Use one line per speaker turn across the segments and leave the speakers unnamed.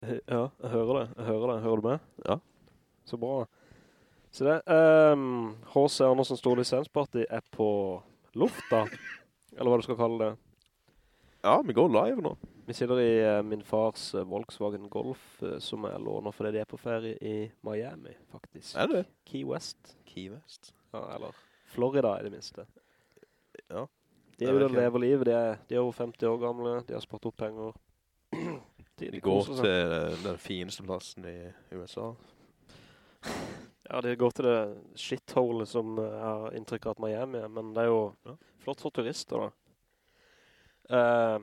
Ja, jeg hører det. Jeg hører det. Hører du med?
Ja.
Så bra. Så det, um, H.C. Andersen Stor Lisensparty er på lufta, eller hva du skal kalle det.
Ja, vi går live nå.
Vi sitter i uh, min fars uh, Volkswagen Golf, uh, som jeg låner fordi de er på ferie i Miami, faktisk.
Er det?
Key West.
Key West.
Ja, eller Florida i det minste.
Ja.
De er jo der lever livet, de er, de er over 50 år gamle, de har spart opp penger.
De, de går til uh, den fineste plassen i USA.
Ja, de går til det shitholet som er har inntrykk av at Miami er, men det er jo ja. flott for turister da. Uh,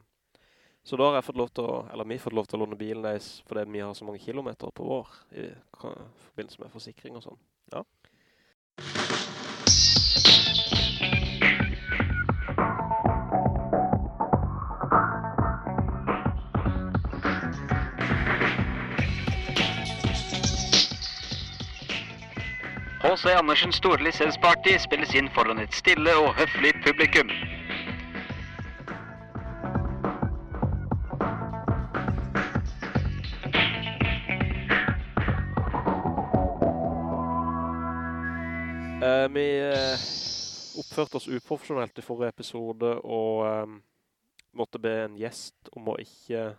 så da har jeg fått lov til å, eller vi har fått lov til å låne bilen deres, fordi vi har så mange kilometer på vår i forbindelse med forsikring og sånn.
Ja.
H.C. Andersen Store Lisensparty spilles inn foran et stille og høflig publikum.
Uh, vi uh, oppførte oss uprofesjonelt i forrige episode og um, måtte be en gjest om å ikke...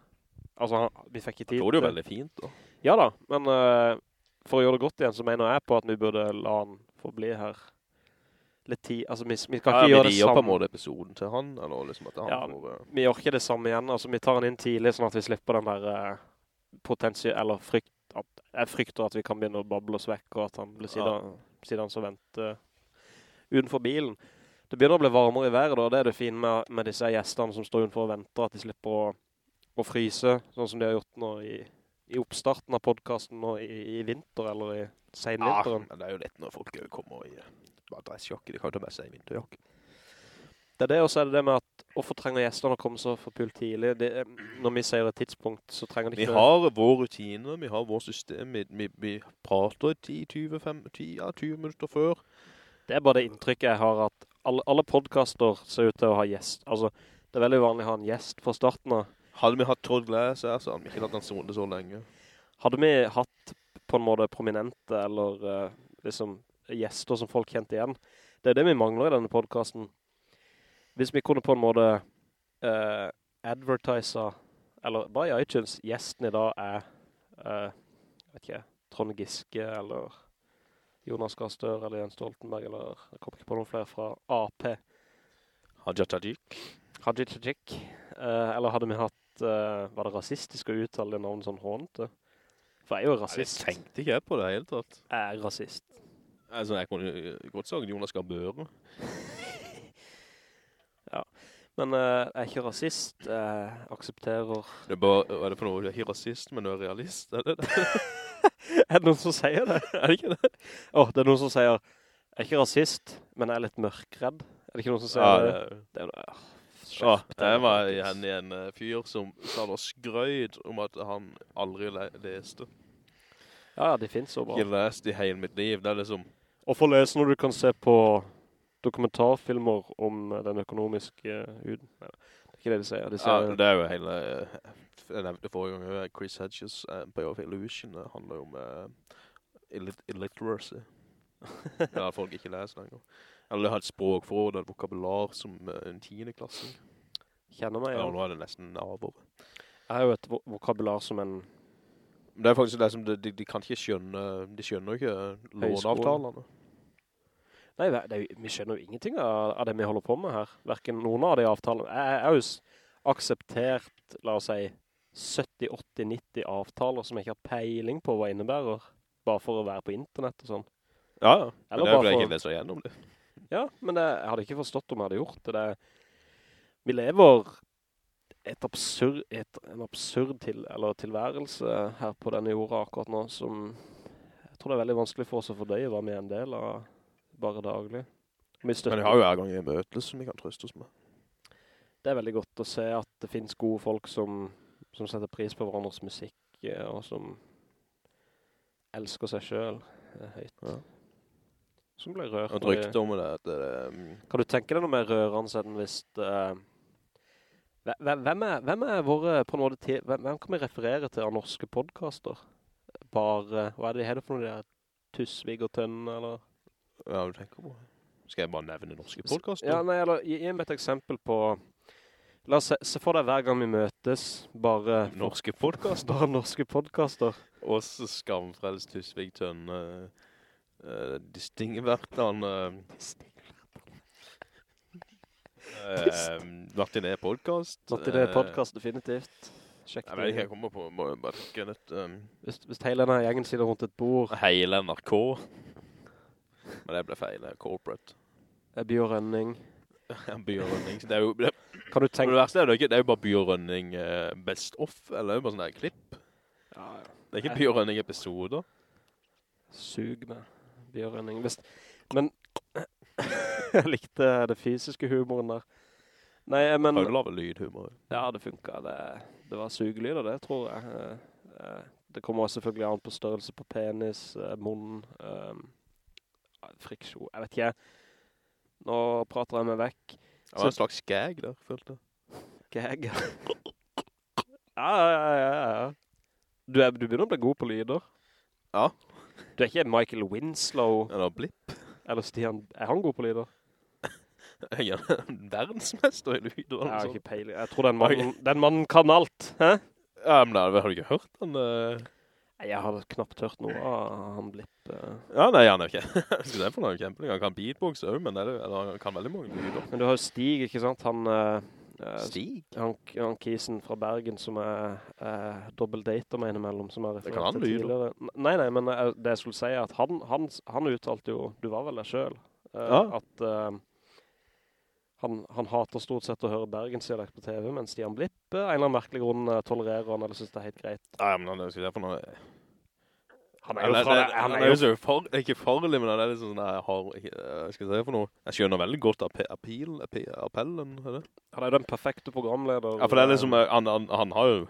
Altså, vi fikk ikke tid.
Det var jo veldig fint da.
Ja da, men uh, for å gjøre det godt igjen, så mener jeg på at vi burde la han få bli her litt tid. Altså, vi, vi kan
ja,
ikke gjøre det samme.
Ja, vi måte episoden til han, eller liksom at han
ja,
får...
vi gjør ikke det samme igjen. Altså, vi tar han inn tidlig, sånn at vi slipper den der uh, potensiell, eller frykt, at, jeg frykter at vi kan begynne å bable oss vekk, og at han blir siden, ja. siden så venter utenfor bilen. Det begynner å bli varmere i været, og det er det fine med, med disse gjestene som står utenfor og venter, at de slipper å, å fryse, sånn som de har gjort nå i, i oppstarten av podcasten nå i, i vinter, eller i senvinteren.
Ja, men det er jo litt når folk kommer i bare dressjakke, de kan jo ta med seg vinterjakke.
Det er det, og så er det det med at hvorfor trenger gjestene å komme så for pult tidlig? Det, når vi sier det tidspunkt, så trenger de
ikke... Vi har vår rutine, vi har vår system, vi, vi, vi prater 10-20 ja, 20 minutter før.
Det er bare det inntrykket jeg har at alle, alle podcaster ser ut til å ha gjest. Altså, det er veldig vanlig å ha en gjest fra starten av.
Hadde vi hatt Todd Glass her, så hadde vi ikke hatt han sånn så lenge.
Hadde vi hatt på en måte prominente, eller uh, liksom gjester som folk kjente igjen, det er det vi mangler i denne podcasten. Hvis vi kunne på en måte uh, advertise, eller bare i iTunes, gjesten i dag er, uh, vet ikke, Trond Giske, eller Jonas Gastør eller Jens Stoltenberg, eller jeg kommer ikke på noen flere fra AP.
Haja Tajik.
Haja Tajik. Uh, eller hadde vi hatt, uh, var det rasistisk å uttale det navnet sånn hånte? For jeg er jo rasist.
Jeg tenkte ikke på det helt tatt.
Jeg er rasist.
Altså, jeg kunne godt sagt Jonas Gabøre.
Ja. Men uh, jeg er ikke rasist, jeg aksepterer...
Det er bare, er det for noe? Du er ikke rasist, men du er realist, er det det?
er det noen som sier det?
Er det ikke det?
Åh, oh, det er noen som sier, jeg er ikke rasist, men jeg er litt mørkredd. Er det ikke noen som sier
ja,
det? Det er
Ja, jeg var igjen i en uh, fyr som sa noe skrøyd om at han aldri le leste.
Ja, det finnes så bra.
Ikke lest i hele mitt liv, det er liksom...
Og for å lese når du kan se på dokumentarfilmer om den økonomiske huden. Nei, det er ikke det de sier. De sier
ja, det er jo hele... Jeg nevnte forrige gang, Chris Hedges uh, of Illusion, det handler jo om uh, illiteracy. er folk ikke leser lenger. Eller ha et språkforråd, et vokabular som uh, en tiende klasse.
Kjenner meg, ja.
Ja, nå er det nesten avord
Jeg har jo et vo vokabular som en...
Det er faktisk det som de, de, de kan ikke skjønne, de skjønner ikke låneavtalene.
Nei, det, vi skjønner jo ingenting av, av, det vi holder på med her. Hverken noen av de avtalene. Jeg har jo akseptert, la oss si, 70, 80, 90 avtaler som jeg ikke har peiling på hva innebærer, bare for å være på internett og sånn.
Ja, ja. Eller men det er fordi jeg ikke lest igjennom det.
Ja, men det, jeg hadde ikke forstått om jeg hadde gjort det. det vi lever et absurd, et, en absurd til, eller tilværelse her på denne jorda akkurat nå, som jeg tror det er veldig vanskelig for oss å fordøye hva vi er en del av bare daglig.
Men vi har jo hver gang i møtelse som vi kan trøste oss med.
Det er veldig godt å se at det finnes gode folk som, som setter pris på hverandres musikk, og som elsker seg selv høyt. Ja. Som ble rørt.
Og rykte om det. det, det
um... Kan du tenke deg noe mer rørende enn hvis, uh, Hvem er, hvem er våre, på en måte, til- hvem, hvem kan vi referere til av norske podcaster? Bare, hva er det de heter for noe? De der Tusvig og Tønn, eller?
Ja, du tenker på. Skal jeg bare nevne norske podcaster?
Ja, nei, eller gi, gi meg et eksempel på... La oss se, se for deg hver gang vi møtes, bare...
Norske podcaster.
Bare norske podcaster.
Også Skamfrels, Tusvig, Tønn... uh, Distingvertene, uh, Martin E. podcast.
Martin, det er podcast definitivt. Sjekk
Jeg vet ikke, jeg kommer på, må jeg bare litt, um,
Hvis, hvis hele denne gjengen sitter rundt et bord,
hele NRK. Men det ble feil, det er corporate.
er by og rønning.
by og rønning. Det er jo, det,
Kan du tenke...
det verste er jo ikke, det er jo bare by og rønning eh, best off, eller det er jo bare sånne der klipp.
Ja, ja.
Det er ikke by og rønning episoder.
Sug med og rønning. Men jeg likte det fysiske humoren der. Nei, men...
Prøvde å lave lydhumor.
Ja, det funket. Det, det var sugelyder, det tror jeg. Eh, eh, Det kommer selvfølgelig an på størrelse på penis, eh, munn, eh, friksjon, jeg vet ikke. Nå prater jeg meg vekk.
Det var en slags gag der, følte jeg.
Gag. ja, ja, ja, ja, ja. Du, er, du begynner å bli god på lyder.
Ja.
Du er ikke Michael Winslow,
Eller blipp.
eller Stian, er han god på lyder?
ja, er verdensmester i lyder.
Jeg har ikke peiling. Jeg tror den mannen, den mannen kan alt. Hæ?
Ja, men da, har du ikke hørt eh?
Nei, Jeg har knapt hørt noe av han Blipp. Uh...
Ja, nei, han er ikke. Skulle den for noe kjempelig. Han kan beatbox også, men det er, eller, han kan veldig mange lyder.
Men du har jo Stig, ikke sant? Han, eh,
Stig?
han, han kisen fra Bergen som er uh, dobbeltdater med innimellom, som er
Det kan han lyde.
Nei, nei, men uh, det jeg skulle si er at han, han, han uttalte jo, du var vel deg selv, uh,
Ja.
at uh, han, han hater stort sett å høre Bergensdialekt på TV, mens Stian Blipp eh, en eller annen merkelig grunn eh, tolererer han, eller synes det er helt greit.
Nei, men det se for noe...
Han
er, det, han er jo så for, ikke farlig, men han er liksom sånn, jeg har, jeg skal se for noe. Jeg skjønner veldig godt appe, appell, appe, appellen, er det?
han er jo den perfekte programleder.
Ja, for det er liksom,
eh,
eh, han, han, han har jo,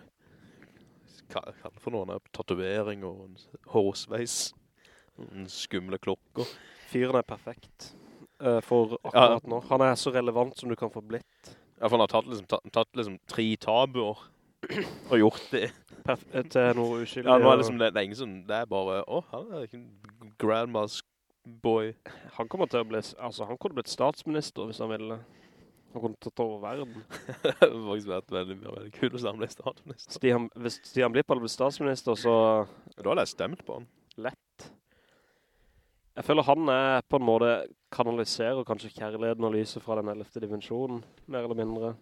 hva er det for noe, han har tatuering og en hårsveis, en skumle klokker.
Fyren er perfekt uh, for akkurat nå. Han er så relevant som du kan få blitt.
Ja, for han har tatt liksom, tatt, tatt liksom tre tabuer og gjort det.
Perf eh, til noe uskyldig.
Ja, nå er liksom, det, det er ingen som, det er bare, Åh, han er ikke en grandma's boy.
Han kommer til å bli, altså han kunne blitt statsminister hvis han ville. Han kunne tatt over verden.
det har faktisk vært veldig, veldig kul hvis han ble statsminister.
Stian, hvis Stian Blippal ble statsminister, så
Da hadde jeg stemt på han.
lett. Jeg føler han er på en måte kanaliserer kanskje kjærligheten og lyset fra den 11. dimensjonen, mer eller mindre.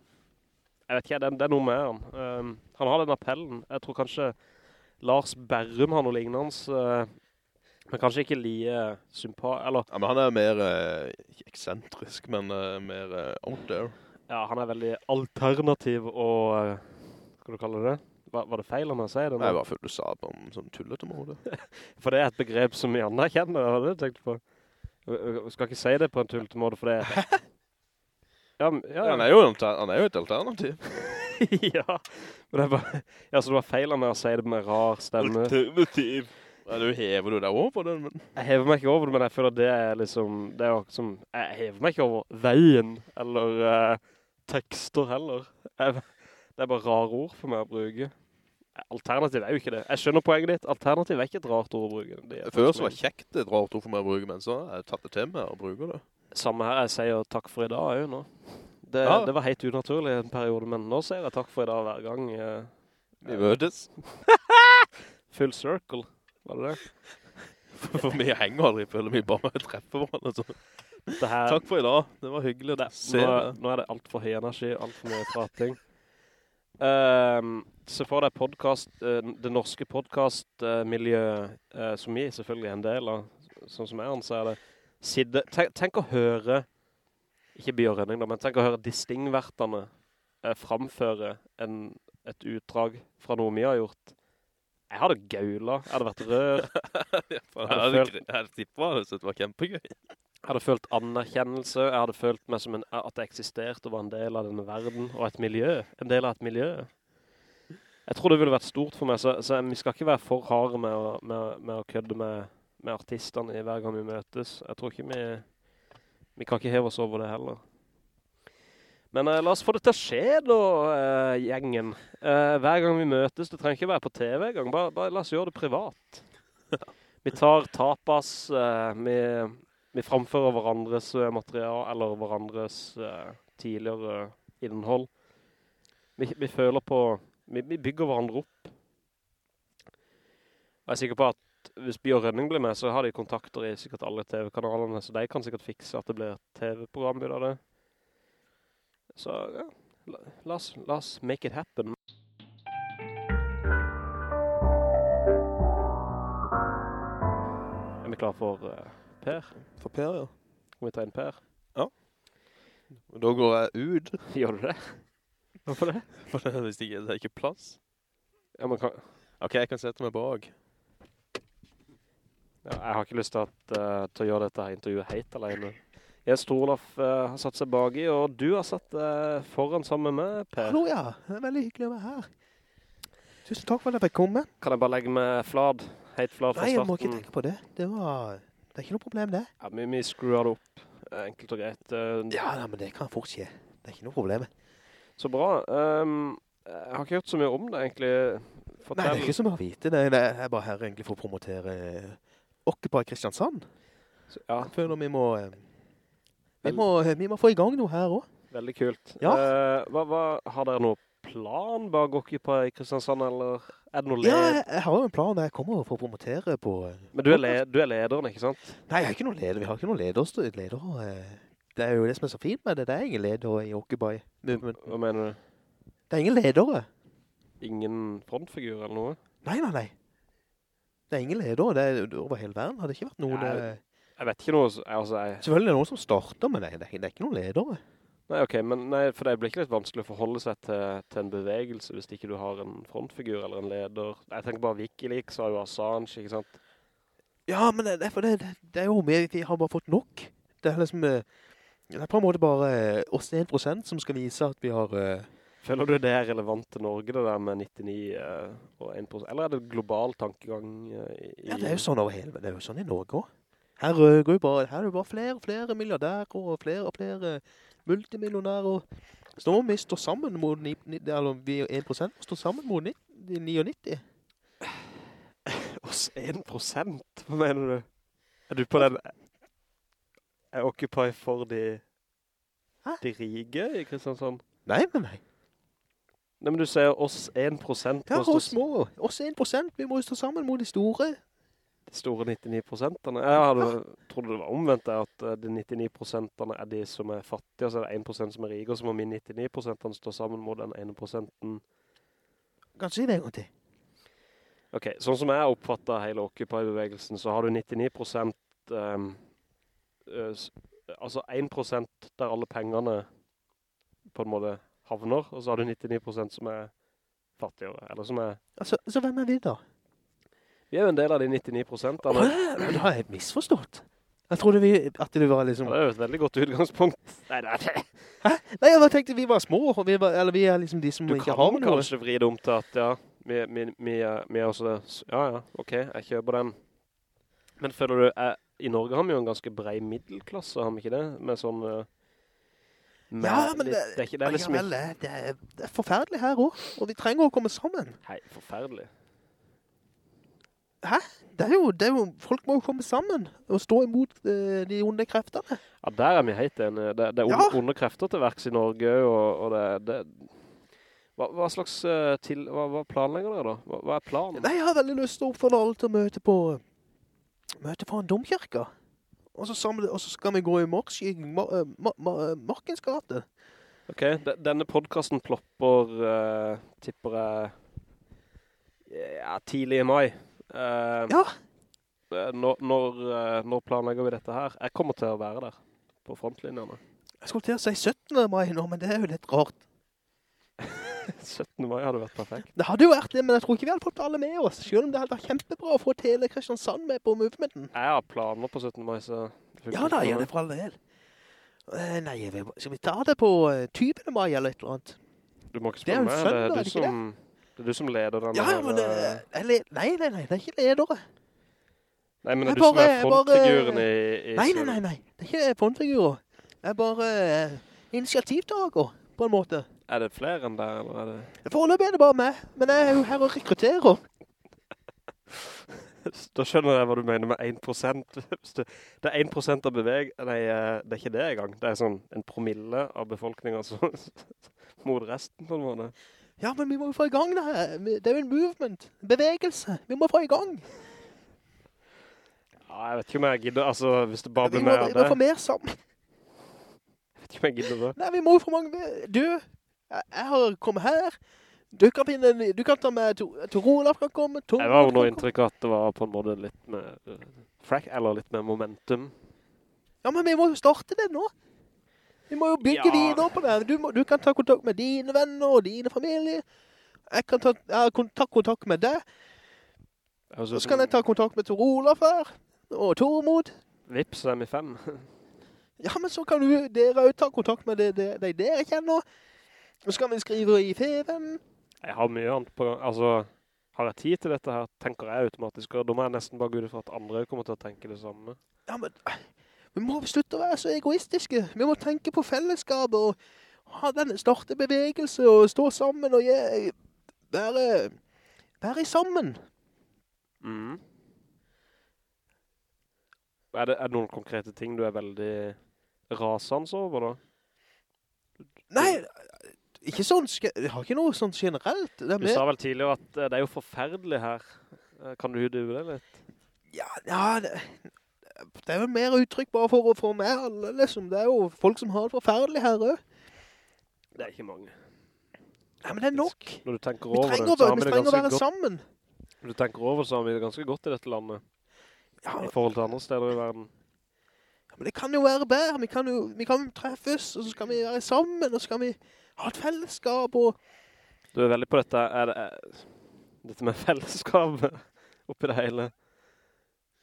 Jeg vet ikke, det, det er noe med han. Um, han har den appellen. Jeg tror kanskje Lars Berrum har noe lignende, uh, men kanskje ikke lige sympa, eller
Ja, men han er mer, uh, ikke eksentrisk, men uh, mer out there.
Ja, han er veldig alternativ og, hva du kalle det? Var, var det feil om jeg sier det?
Nei, jeg bare følte du sa på en sånn tullete måte.
For det er et begrep som vi anerkjenner, hadde du tenkt på? Jeg skal ikke si det på en tullete måte, for det. Ja, ja,
han, er jo, han er jo et alternativ.
ja, men det er bare... Ja, så det var feil av meg å si det med rar stemme.
Alternativ. Nei, du hever du deg over den, men...
Jeg hever meg ikke over det, men jeg føler det er liksom... Det er jo som... Jeg hever meg ikke over veien, eller eh, tekster heller. Jeg, det er bare rare ord for meg å bruke. Alternativ er jo ikke det. Jeg skjønner poenget ditt. Alternativ er ikke et rart ord å bruke.
Før så var kjekt et rart ord for meg å bruke, men så har jeg tatt det til meg og bruker det.
Samme her, jeg sier takk for i dag jo nå. Det,
Ja.
det var helt unaturlig en periode, men nå sier jeg takk for i dag hver gang. eh,
Vi møtes.
full circle, var det det?
For vi henger aldri, føler vi bare treffer hverandre. Så.
det her,
Takk for i dag. Det var hyggelig Det,
nå, nå er det alt for høy energi, alt for mye prating. Um, se for deg podcast, uh, det norske podcastmiljøet, uh, som vi selvfølgelig er en del av, sånn som jeg anser det. Sidde, tenk, tenk å høre, ikke rønning da, men tenk å høre distingvertene eh, framføre en, et utdrag fra noe vi har gjort. Jeg hadde gaula, jeg hadde vært rør.
Jeg hadde, jeg hadde tippet så det var kjempegøy.
Jeg hadde følt anerkjennelse, jeg hadde følt meg som en, at jeg eksisterte og var en del av denne verden, og et miljø, en del av et miljø. Jeg tror det ville vært stort for meg, så, så vi skal ikke være for harde med å, med, med å kødde med, med artisterne hver gang vi møtes. Jeg tror ikke vi, vi kan ikke heve oss over det heller. Men eh, la oss få det til å skje da, eh, gjengen. Eh, hver gang vi møtes, det trenger ikke være på TV gang, bare, bare la oss gjøre det privat. vi tar tapas, eh, vi, vi framfører hverandres eh, material, eller hverandres eh, tidligere innhold. Vi, vi føler på, vi, vi bygger hverandre opp. Og jeg er sikker på at hvis Bjørnning blir med, så har de kontakter i sikkert alle TV-kanalene, så de kan sikkert fikse at det blir et TV-program ut av det. Så ja, la, oss, make it happen. Er vi klar for uh, Per?
For Per, ja.
Kan vi ta inn Per?
Da går jeg ut,
Gjør du det? Hvorfor det?
for det, det er ikke plass.
Ja, men kan,
Ok, jeg kan sette meg bak.
Jeg har ikke lyst til, at, uh, til å gjøre dette intervjuet helt alene. Jeg tror Olof eh, har satt seg bak i, og du har satt uh, foran sammen med Per.
Hallo, ja. Det er veldig hyggelig å være her. Tusen takk for at jeg fikk komme.
Kan jeg bare legge med flad? Helt flad fra starten.
Nei, jeg må ikke tenke på det. Det var... Det er ikke noe problem, det.
Ja, vi, vi skrur det opp. Enkelt og greit.
Ja, nei, men det kan fort skje. Det er ikke noe problem.
Så bra. Um, jeg har ikke hørt så mye om det, egentlig.
Nei, det er ikke så mye å vite. Det er, det er bare her egentlig for å promotere Occupy Kristiansand.
Ja,
Jeg føler vi må... eh, Vi må, vi må få i gang noe her også.
veldig kult.
Ja.
Uh, hva, hva, har dere noe plan bak Occupy Kristiansand, eller er det noe led?
Ja, jeg, har jo en plan jeg kommer for å promotere på... eh,
Men du er, le du er lederen, ikke sant?
Nei, jeg har ikke noen leder. Vi har ikke noen leder. leder eh, det er jo det som er så fint med det. Det er ingen ledere i Occupy.
Hva mener du?
Det er ingen ledere.
Ingen frontfigur eller noe?
Nei, nei, nei. Det er ingen ledere. Det er over hele verden. Har det ikke vært noen...
Nei.
eh,
Jeg vet ikke noe, altså jeg...
Selvfølgelig er det noen som starter, men det, det, er- det er ikke noen ledere.
Nei, ok, men nei, for det blir ikke litt vanskelig å forholde seg til, til en bevegelse hvis ikke du har en frontfigur eller en leder. Jeg tenker bare Wikileaks har jo Assange, ikke sant?
Ja, men det, det, det, det, er jo mer vi har bare fått nok. Det er liksom... eh, Det er på en måte bare eh, oss 1% som skal vise at vi har... eh,
Føler du det er relevant til Norge, det der med 99 eh, og 1%? Eller er det global tankegang eh.
Ja, det er jo sånn over hele, det er jo sånn i Norge også. Her, går jo bare, her er det bare flere og flere milliardærer og flere og flere multimillionærer. Så nå må vi stå sammen mot, ni, ni, eller vi er 1% må stå sammen mot ni, de 99.
Oss 1%? Hva mener du? Er du på den... Er Occupy for de... De rige i Kristiansand?
Nei, men nei.
Nei, men du sier oss 1 prosent. Ja,
oss små, oss 1 prosent. vi må jo stå sammen mot de store.
de store 99%-erne. Jeg hadde, trodde det var omvendt at eh, de 99%-erne er de som er fattige, og så er det 1 prosent som er rike, og så må min 99%-erne stå sammen mot den 1%-en.
Kan du si det en gang til?
Ok, sånn som jeg oppfatter hele Occupy-bevegelsen, så har du 99 prosent, um, uh, altså 1 prosent der alle pengene på en måte havner, og så har du 99% som er fattigere, eller som er...
Altså, så hvem er vi da?
Vi er jo en del av de 99%-erne.
Åh, men da har jeg misforstått. Jeg trodde vi, at det var liksom...
Ja, det er jo et veldig godt utgangspunkt. Nei, det er det.
Nei, jeg bare tenkte vi var små, vi var, eller vi er liksom de som
Du
ikke har noe.
kanskje vri det om til at, ja, vi, vi, vi, vi er også det. Ja, ja, ok, jeg kjøper den. Men føler du, jeg, i Norge har vi jo en ganske brei middelklasse, har vi ikke det? Med sånn... eh, med
Ja, men
litt, det det er liksom
det, er, det er forferdelig her også, og vi trenger å komme sammen.
Hei, forferdelig.
Det er jo, det er jo folk må jo komme sammen og stå imot uh, de onde kreftene.
Ja, der er vi helt enige. Det, det er
Ja.
onde krefter til verks i Norge, og, og det, hva, hva slags eh, til, hva, hva planlegger dere da? Hva, hva er planen?
Nei, jeg har veldig lyst til å oppfordre alle til å møte på, møte på en domkirke. Og så, samle, og så skal vi gå i ma, eh, ma, Markens gate.
Ok, de, denne podcasten plopper, uh, tipper jeg, ja, tidlig i mai. Uh,
Ja.
eh, Når, når, eh, når planlegger vi dette her? Jeg kommer til å være der, på frontlinjerne.
Jeg skulle til å si 17. mai nå, men det er jo litt rart.
17. mai hadde vært perfekt.
Det hadde jo vært det, men jeg tror ikke vi hadde fått alle med oss. Selv om det hadde vært kjempebra å få hele Kristiansand med på movementen.
Jeg har planer på 17. mai, så...
Ja da,
gjør
det for all del. Eh, nei, skal vi ta det på eh, 20. mai eller et eller annet?
Du må ikke spørre meg, det er du som... Det er du som leder denne
Ja,
her,
men det,
eh,
le- Nei, nei, nei, det er ikke ledere.
Nei, men det
jeg
er du som er
frontfiguren bare-
i... i
Nei, nei, nei, nei. Det er ikke fondfigurer. Jeg er bare eh, initiativtaker på en måte.
Er det flere enn der, eller er det...
Foreløpig er det bare meg, men jeg er jo her og rekrutterer.
Da skjønner jeg hva du mener med 1%. Det er 1% av beveg... Nei, eh, det er ikke det engang. Det er sånn en promille av befolkningen som, mot resten, på en måte.
Ja, men vi må jo få i gang det her. Det er jo en movement, en bevegelse. Vi må få i gang.
Ja, jeg vet ikke om jeg gidder, altså, hvis det bare blir mer av det...
vi må få mer sammen.
Jeg vet ikke om jeg gidder det.
Nei, vi må jo få mange... Du, jeg, har kommet her. Du kan finne. Du kan ta med... Tor Olav kan komme. Tor
Jeg var jo noe inntrykk at det var på en måte litt med uh, frack, eller litt med momentum.
Ja, men vi må jo starte det nå. Vi må jo bygge
Ja.
videre på det. Du, må, du kan ta kontakt med dine venner og dine familie. Jeg kan ta, jeg ta kontakt med deg.
Altså,
Så kan jeg ta kontakt med Tor Olav her. Og Tormod.
Vips, er vi fem.
Ja, men så kan du, dere jo ta kontakt med de, de, de dere kjenner. Så skal vi skrive i Feven.
Jeg har mye annet på. Altså, har jeg tid til dette her, tenker jeg automatisk, og da må jeg nesten bare gå ut for at andre kommer til å tenke det samme.
Ja, men vi må slutte å være så egoistiske. Vi må tenke på fellesskapet og ha den starte bevegelse og stå sammen og være, være sammen.
Mm. Er det, er det noen konkrete ting du er veldig rasende over da?
Nei, ikke sånn, jeg har ikke noe sånn generelt. Er
Du sa vel tidligere at eh, det er jo forferdelig her. Eh, Kan du utdype det litt?
ja, ja det, det er jo mer uttrykk bare for å få med alle, liksom. Det er jo folk som har det forferdelig her også.
Det er ikke mange.
Nei, men det er nok.
Når du tenker
Vi
over det,
trenger,
så
å-
har
vi
vi det ganske godt.
sammen.
Når du tenker over det, så har vi det ganske godt i dette landet.
Ja,
I forhold til andre steder i verden.
Ja, men det kan jo være bedre. Vi kan jo vi kan treffes, og så skal vi være sammen, og så skal vi ha et fellesskap, og
Du er veldig på dette, er det, er, dette med fellesskap oppi det hele.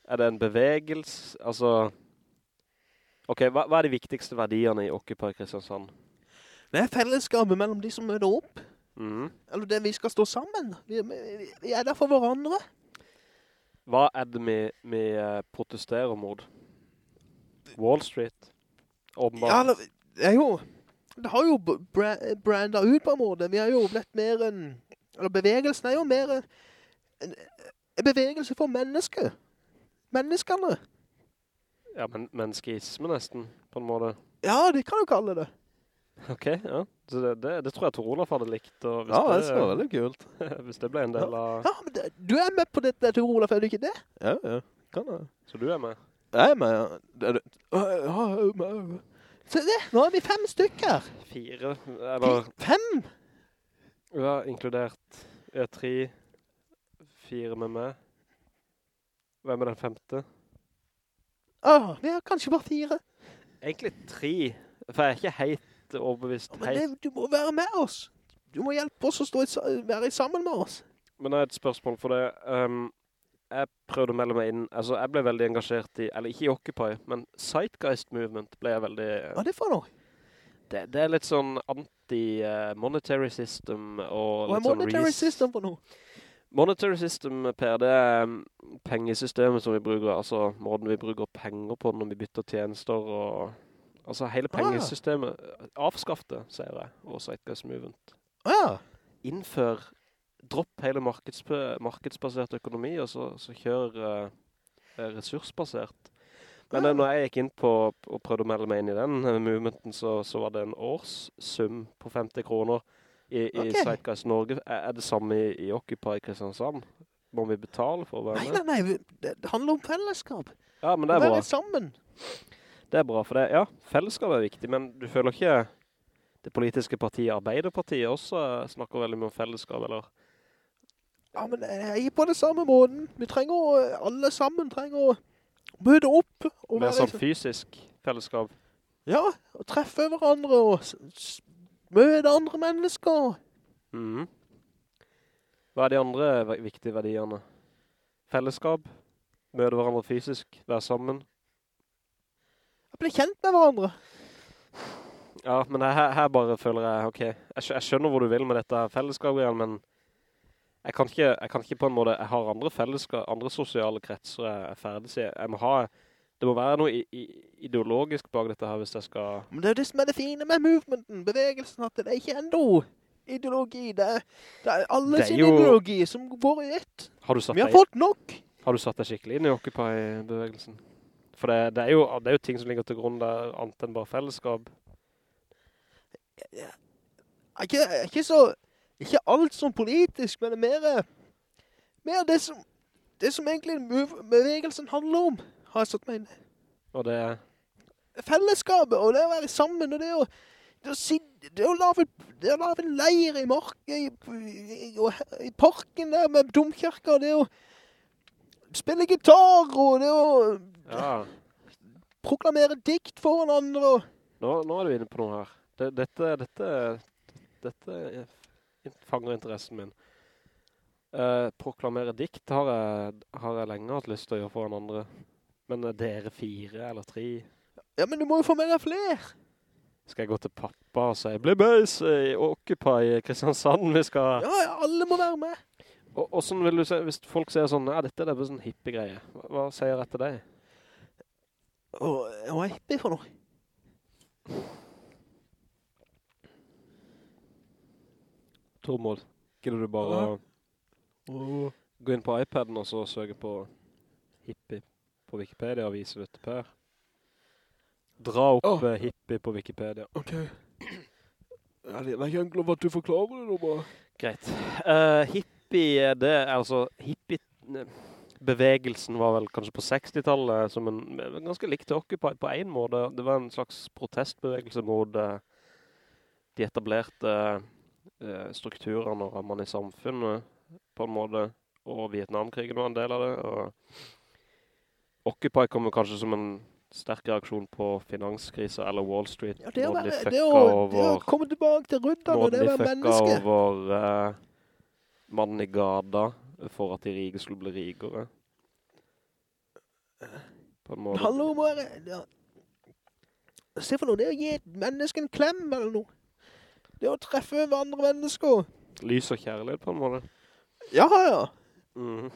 Er det en bevegelse? Altså, ok, hva, hva er de viktigste verdiene i Occupy Kristiansand?
det er fellesskapet mellom de som møter opp.
Mm.
Eller det vi skal stå sammen. Vi, vi, vi er der for hverandre.
Hva er det vi, vi eh, protesterer mot? Wall Street? Åbenbart.
Ja, det, det er jo... Det har jo bra, brandet ut på en måte. Vi har jo blitt mer en... Eller bevegelsen er jo mer en, en, en bevegelse for mennesker. Menneskene.
Ja, men menneskeisme nesten, på en måte.
Ja, det kan du kalle det.
Ok, ja. Så det, det, det tror jeg Tor Olav hadde likt. Og hvis,
Ja, det
det,
var veldig kult.
hvis det ble en del av...
Ja, men det, du er med på dette, Tor Olav, er du ikke det?
Ja, ja. Kan jeg.
Så du er med?
Jeg er med, ja.
Se det, nå er vi fem stykker.
Fire, eller...
Fem?
Ja, inkludert ja, tre, fire med meg. Hvem er den femte?
Åh, vi er kanskje bare fire.
Egentlig tre, for jeg er ikke helt overbevist.
Ja, men det, du må være med oss. Du må hjelpe oss å stå i, være sammen med oss.
Men jeg har et spørsmål for det. Um, jeg prøvde å melde meg inn, altså jeg ble veldig engasjert i, eller ikke i Occupy, men Zeitgeist Movement ble jeg veldig...
Hva er det for noe?
Det, det er litt sånn anti-monetary system og
Hva er
sånn
monetary system for noe?
Monetary system, Per, det er um, pengesystemet som vi bruker, altså måten vi bruker penger på når vi bytter tjenester og... Altså hele
Ah.
pengesystemet, avskaff det, sier jeg, og Zeitgeist Movement.
Ah.
Innfør, dropp hele markedsbasert økonomi, og så, så kjør uh, ressursbasert. Men eh, når jeg gikk inn på og prøvde å melde meg inn i den movementen, så, så var det en årssum på 50 kroner i, i
okay.
Zeitgeist Norge. Er, er det samme i, i Occupy Kristiansand? Må vi betale for å være med?
nei, nei, nei. det handler om fellesskap.
Ja, men det er bra.
være sammen.
Det er bra, for det, ja, fellesskap er viktig, men du føler ikke det politiske partiet, Arbeiderpartiet, også snakker veldig mye om fellesskap, eller?
Ja, men jeg er på det samme måten. Vi trenger alle sammen trenger å møte opp. Og
Mer sånn fysisk fellesskap.
ja, og treffe hverandre og møte andre mennesker.
Mhm. Hva er de andre viktige verdiene? Fellesskap, møte hverandre fysisk, være sammen.
Blir kjent med hverandre.
Ja, men her, her bare føler jeg, ok, jeg, jeg skjønner hvor du vil med dette fellesskapet men jeg kan, ikke, jeg kan ikke på en måte, jeg har andre fellesskap, andre sosiale kretser jeg er ferdig, så jeg, jeg må ha det må være noe i, i, ideologisk bak dette her, hvis jeg skal...
Men det er jo det som er det fine med movementen, bevegelsen, at det er ikke enda ideologi. Det er, det er alle
Det er
sin
jo-
ideologi som går i ett.
Har
Vi har
deg,
fått nok.
har du satt deg skikkelig inn i Occupy-bevegelsen? For det, det, er jo, det er jo ting som ligger til grunn der, annet enn bare fellesskap.
Er Ikke, er ikke så, ikke alt som politisk, men det er mer, mer det som, det som egentlig bevegelsen handler om, har jeg satt meg inn.
Og det er...
fellesskapet, og det å være sammen, og det å, det å, si, det å, lave, det å lave en leir i marken, i, i, og- i parken der med domkirker, det å spille gitar, og det å
Ja,
proklamere dikt foran andre, og
nå, nå er du inne på noe her. Det, dette, dette, dette fanger interessen min. Eh, proklamere dikt har jeg, har jeg lenge hatt lyst til å gjøre foran andre. Men er dere fire eller tre?
ja, men du må jo få med deg flere.
Skal jeg gå til pappa og si, bli bøys i Occupy Kristiansand, vi skal...
Ja, ja, alle må være med.
Og, og sånn vil du si, hvis folk sier sånn, ja, dette er bare sånn hippie greie. Hva, hva sier jeg til deg?
Hva er hippie for noe?
Tormod, gidder du bare
Ja.
å gå inn på iPaden og så søke på hippie på Wikipedia og vise det til Per? Dra opp eh, hippie på Wikipedia.
Ok. Jeg er ikke om at du forklarer det nå, bare.
Greit. Uh, hippie, det er altså hippie... Bevegelsen var vel kanskje på 60-tallet som en ganske likt til Occupy på en måte. Det var en slags protestbevegelse mot eh, de etablerte eh, strukturene og rammene i samfunnet på en måte. Og Vietnamkrigen var en del av det. Og Occupy kommer kanskje som en sterk reaksjon på finanskrisen eller Wall Street.
Ja, det
Måten de
det, å, det å komme tilbake til ryddene,
det
det å være menneske.
over eh, mannen i gada for at de rike skulle bli rikere. På en måte.
Hallo, må jeg... Ja. Se for noe, det er å gi et menneske en klem eller noe. Det å treffe andre mennesker.
Lys og kjærlighet på en måte.
Ja, ja.
Mm.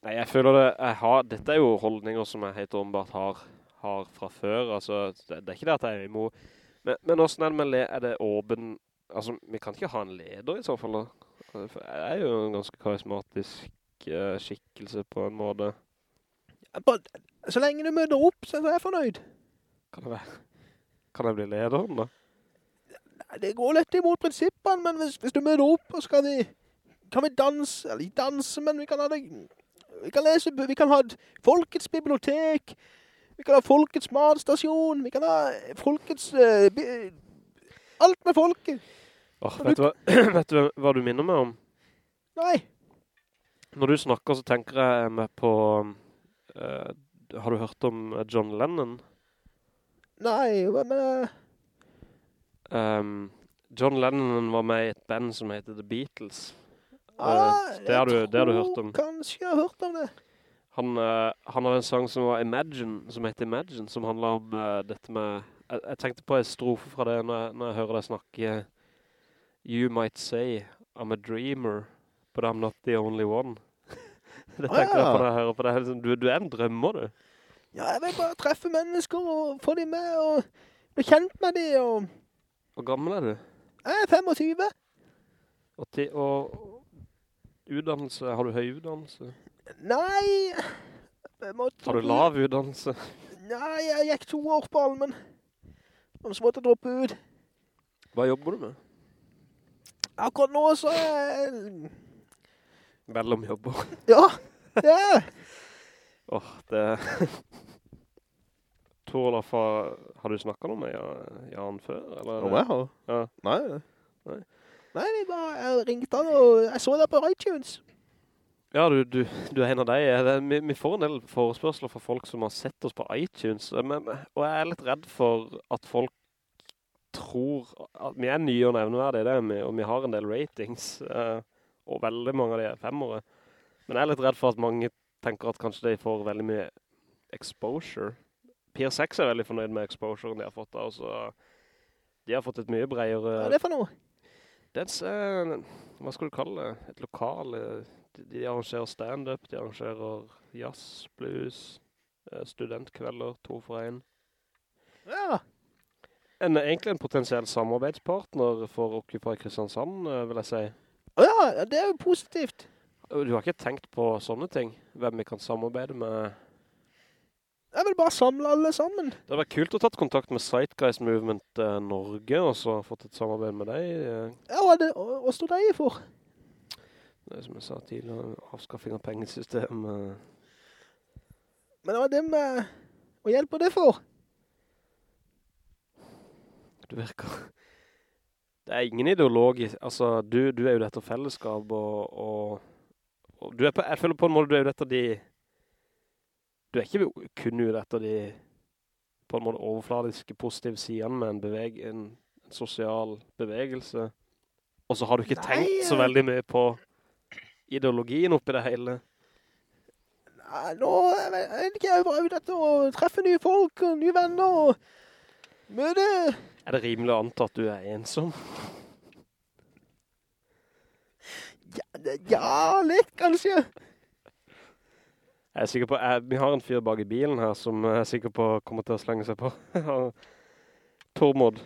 Nei, jeg føler det, jeg har, dette er jo holdninger som jeg helt åpenbart har, har fra før, altså, det, det er ikke det at jeg er imot, men, men hvordan er det med, er det åpen, altså, vi kan ikke ha en leder i så fall for jeg er jo en ganske karismatisk uh, skikkelse på en måte,
Bare, så lenge du møter opp, så er jeg fornøyd.
kan jeg kan jeg bli lederen da?
Det går litt imot prinsippene, men hvis, hvis du møter opp, så kan vi... Kan vi danse, eller ikke danse, men vi kan ha det... Vi kan lese, vi kan ha folkets bibliotek, vi kan ha folkets matstasjon, vi kan ha folkets... uh, bi, alt med folket.
Oh, vet, du hva, vet du hva- du minner meg om?
Nei,
Når du snakker så tenker jeg meg på, uh, har du hørt om John Lennon?
nei, men... med...
Um, John Lennon var med i et band som heter The Beatles.
Ah,
det har du- det har du hørt om.
Kanskje jeg har hørt om det.
Han, uh, han hadde en sang som var Imagine, som heter Imagine, som handler om uh, dette med... Jeg, jeg tenkte på en strofe fra det når jeg, når jeg hører deg snakke. You might say I'm a dreamer, but I'm not the only one. det
Ah,
ja. jeg på når jeg hører på det. liksom, Du, du er en drømmer, du.
Ja, jeg vil bare treffe mennesker og få dem med og bli kjent med dem. Og
Hvor gammel er du?
jeg er 25.
Og, ti, og utdannelse, har du høy utdannelse?
Nei, måtte
Har du lav utdannelse?
Nei, jeg gikk to år på Almen. Men så måtte jeg droppe ut.
Hva jobber du med?
Akkurat nå så er jeg...
Mellom jobber.
Ja, ja.
Åh, det... Torlaf, har, har du snakket noe med Jan, før? Eller?
Om jeg har?
Ja.
Nei.
Nei, bare jeg ringte han, og jeg så det på iTunes.
Ja, du, du, du er en av deg. Vi, vi får en del forespørsler fra folk som har sett oss på iTunes, men, og jeg er litt redd for at folk tror at vi er nye og nevneverdige, det vi, og vi har en del ratings, eh, og veldig mange av de er femmere. Men jeg er litt redd for at mange tenker at kanskje de får veldig mye exposure. Pier 6 er veldig fornøyd med exposuren de har fått da, og så de har fått et mye bredere...
Hva er det for noe?
Det er, et... hva skal du kalle det? Et lokal. eh, De, de arrangerer stand-up, de arrangerer jazz, blues, eh, studentkvelder, to for en.
Ja.
En, egentlig en potensiell samarbeidspartner for Occupy Kristiansand, eh, vil jeg si.
Ja, det er jo positivt.
Du har ikke tenkt på sånne ting? Hvem vi kan samarbeide med?
Jeg vil bare samle alle sammen.
Det hadde vært kult å tatt kontakt med Sightguys Movement eh, Norge, og så fått et samarbeid med deg. eh.
Ja, hva, er det, hva stod det for?
Det er som jeg sa tidligere, avskaffing av pengesystem.
Men det var det med å hjelpe det for?
Du virker... Det er ingen ideologi, altså du, du er jo dette fellesskap, og, og, og du er på, jeg føler på en måte du er jo dette de, du er ikke kun ut etter de, på en måte overfladiske positive sidene med en, beveg, en, en sosial bevegelse, og så har du ikke
Nei,
tenkt så
eh.
veldig mye på ideologien oppi det hele.
Nei, nå jeg vet ikke, jeg er bare ute etter å treffe nye folk og nye venner og møte...
Er det rimelig å anta at du er ensom?
Ja, ja litt kanskje.
Jeg er sikker på, jeg, vi har en fyr bak i bilen her som jeg er sikker på kommer til å slenge seg på. Tormod,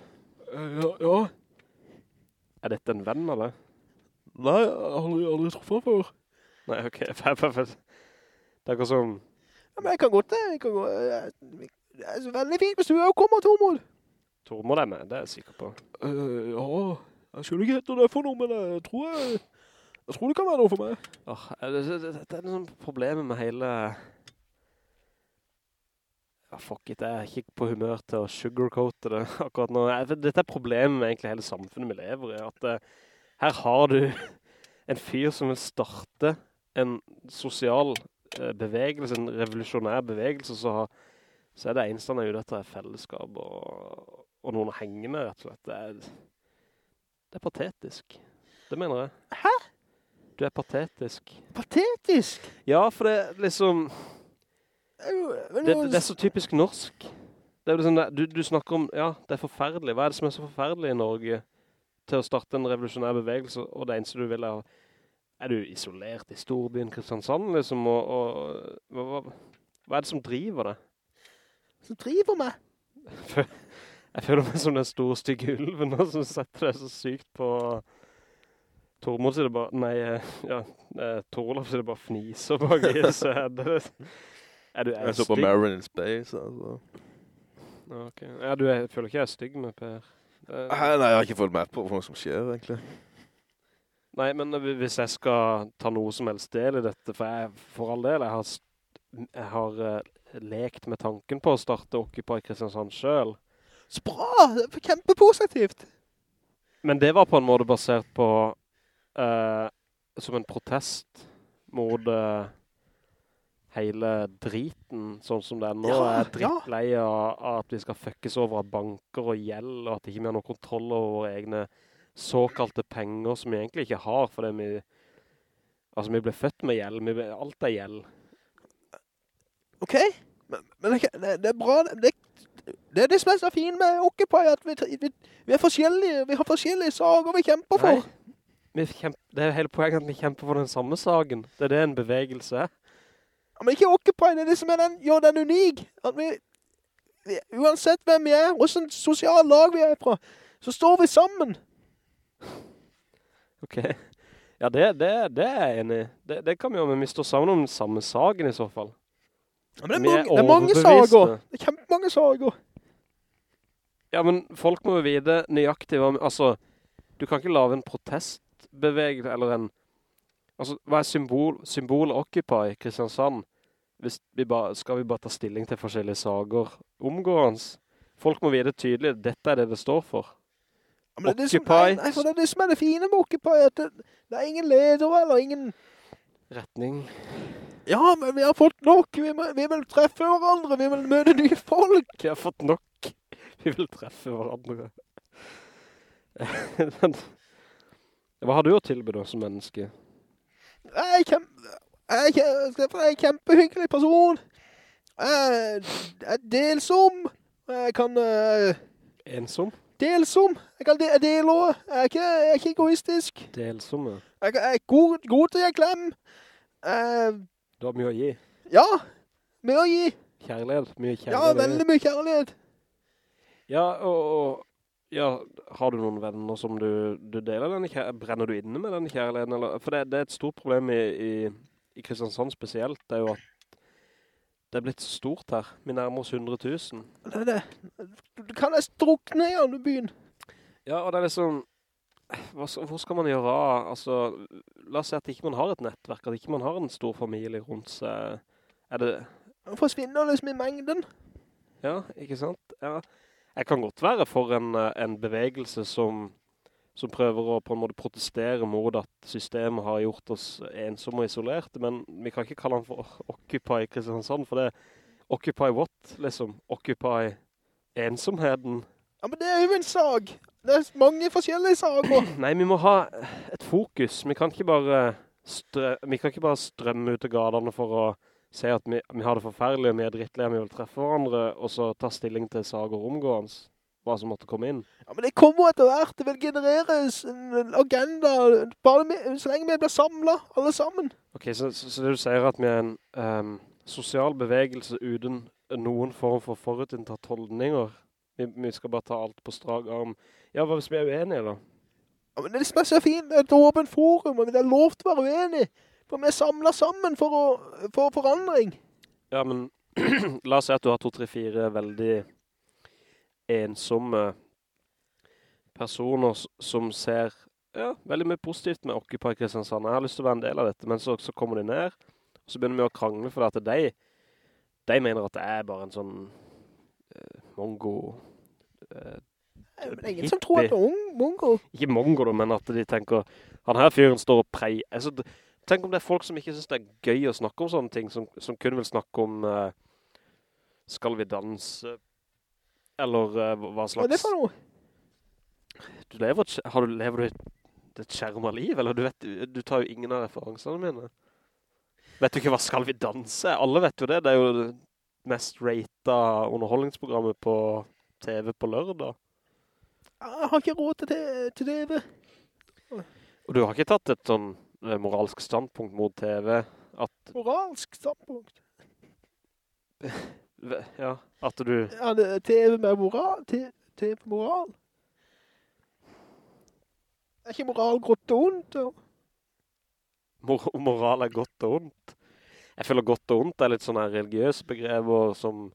Ja, ja.
er dette en venn eller?
Nei, jeg har aldri, aldri truffet han før.
Nei, ok, perfekt. Det er ikke som,
Ja, men jeg kan godt det. Jeg kan gå, jeg, det er veldig fint hvis du kommer, Tormod.
Tormod er med, det er jeg sikker på.
Uh, ja, jeg skjønner ikke helt hva det er for noe, men jeg tror, jeg, jeg tror det kan være noe for meg.
Åh, det, det, det, er noen problemer med hele... Ja, fuck it, jeg er ikke på humør til å sugarcoate det akkurat nå. Dette er problemet med egentlig hele samfunnet vi lever i, at uh, her har du en fyr som vil starte en sosial uh, bevegelse, en revolusjonær bevegelse, så, har, så er det eneste han er ute etter er fellesskap og, og noen å henge med, rett og slett. Det er, det er patetisk. Det mener jeg.
Hæ?
Du er patetisk.
Patetisk.
Ja, for det er liksom...
Det
Det, det er så typisk norsk. Det er liksom, du, du snakker om, ja, det er forferdelig. Hva er det som er så forferdelig i Norge til å starte en revolusjonær bevegelse, og det eneste du vil er, er du isolert i storbyen Kristiansand, liksom, og, og hva, hva, er det som driver det?
Som driver meg.
Jeg føler meg som den store stygge ulven, som setter deg så sykt på... Tormod sier det bare, nei, eh, ja, eh, Torolaf sier det bare fniser bak i, så er. Du er
Jeg så på? Marin in Space, altså.
Ok. Ja, du er, føler ikke jeg er stygg med Per. Er,
Nei, nei, jeg har ikke fått med på hva som skjer, egentlig.
Nei, men hvis jeg skal ta noe som helst del i dette, for jeg, for all del, jeg har, jeg har uh, lekt med tanken på å starte Occupy Kristiansand selv.
Så bra. Det er kjempepositivt.
Men det var på en måte basert på, eh, som en protest mot eh, hele driten, sånn som det er nå.
Ja,
er
ja.
drittlei av, av at vi skal fuckes over av banker og gjeld, og at ikke vi har noen kontroll over våre egne såkalte penger som vi egentlig ikke har, fordi vi, altså vi ble født med gjeld, vi ble, alt er gjeld.
Ok? Men, men det, det, det er bra. Det, det er det som er så fint med Occupy, at vi, vi, vi er forskjellige. Vi har forskjellige sager vi kjemper for.
Nei, kjemper, det er hele poenget at vi kjemper for den samme saken. Det er det en bevegelse er.
Ja, men ikke Occupy, det er det som er den, gjør den unik. At vi, vi, uansett hvem vi er, hvordan sosial lag vi er fra, så står vi sammen.
Ok. Ja, det, det, det er jeg enig i. Det, det kan vi gjøre, men vi står sammen om den samme saken i så fall.
Ja, men det
er
er, mange, det er mange sager. Det er kjempemange sager.
Ja, men folk må jo vite nøyaktig hva, altså, du kan ikke lave en protestbevegelse, eller en, altså, hva er symbol, symbol Occupy Kristiansand, vi bare, skal vi bare ta stilling til forskjellige sager omgående? Folk må vite tydelig, dette er det det står for.
Ja, men det er som,
Occupy.
nei, nei, for det er det som er det fine med Occupy, at det, det er ingen ledere eller ingen...
Retning.
Ja, men vi har fått nok. Vi, må, vi vil treffe hverandre. Vi vil møte nye folk.
Vi har fått nok. Vi vil treffe hverandre. Hva har du å tilby da som menneske?
Jeg er, kjempe, jeg er, jeg en kjempehyggelig person. Jeg er delsom. Jeg kan uh,
Ensom?
delsom. Jeg kan de, dele også. Jeg er, ikke, jeg er ikke egoistisk.
Delsomme?
Jeg, jeg er god, god til å gi klem. Eh,
Du har mye å gi.
ja, mye å gi.
Kjærlighet, mye
Ja, veldig mye kjærlighet.
Ja, og, og ja, har du noen venner som du, du deler denne kjærligheten? Brenner du inne med denne kjærligheten? Eller? For det, det er et stort problem i, i, i Kristiansand spesielt, det er jo at det er blitt stort her. Vi nærmer oss 100 000.
Det er det. Du kan nesten drukne i andre byen.
Ja, og det er liksom, hva, hvor skal man gjøre av? Altså, la oss si at ikke man har et nettverk, at ikke man har en stor familie rundt seg. Er det,
Man forsvinner liksom i mengden.
ja, ikke sant? Ja. Jeg kan godt være for en, en bevegelse som, som prøver å på en måte protestere mot at systemet har gjort oss ensomme og isolerte, men vi kan ikke kalle den for Occupy Kristiansand, for det Occupy what, liksom? Occupy ensomheden.
Ja, men det er jo en sag. Det er mange forskjellige sager.
Nei, vi må ha et fokus. Vi kan ikke bare, strø vi kan ikke bare strømme ut av gaderne for å se at vi, vi har det forferdelig, vi er drittlige, vi vil treffe hverandre, og så ta stilling til sager omgående, hva som måtte komme inn.
Ja, men det kommer etter hvert. Det vil genereres en agenda. Bare med, så lenge vi blir samlet, alle sammen.
Ok, så, så, så du sier at vi er en um, sosial bevegelse uten noen form for forutinntatt holdninger. Vi, vi skal bare ta alt på strak arm. Ja, hva hvis vi er uenige da?
Ja, men det som er så fint, det er et åpent forum, og det er lov til å være uenig. For vi er samlet sammen for, å, for forandring.
Ja, men la oss si at du har to, tre, fire veldig ensomme personer som ser ja, veldig mye positivt med Occupy Kristiansand. Jeg har lyst til å være en del av dette, men så, så kommer de ned, og så begynner vi å krangle for at de, de mener at det er bare en sånn uh, mongo... Uh,
Nei, men ingen som tror at det er mongo.
ikke mongo, men at de tenker han her fyren står og preier. Altså, tenk om det er folk som ikke synes det er gøy å snakke om sånne ting, som, som kun vil snakke om uh, skal vi danse, eller uh, hva
Hva
slags...
er det for noe?
Du lever, har du, lever du et, skjermet liv, eller du, vet, du tar jo ingen av referansene mine. Vet du ikke hva skal vi danse? Alle vet jo det, det er jo det mest ratet underholdningsprogrammet på TV på lørdag.
Jeg har ikke råd til, til TV.
Og du har ikke tatt et sånn moralsk standpunkt mot TV, at
Moralsk standpunkt.
Ja, at du...
Ja, TV med moral. TV moral. Er ikke moral godt og ondt? og-
Mor moral er godt og ondt. Jeg føler godt og ondt er litt sånne religiøse begrever som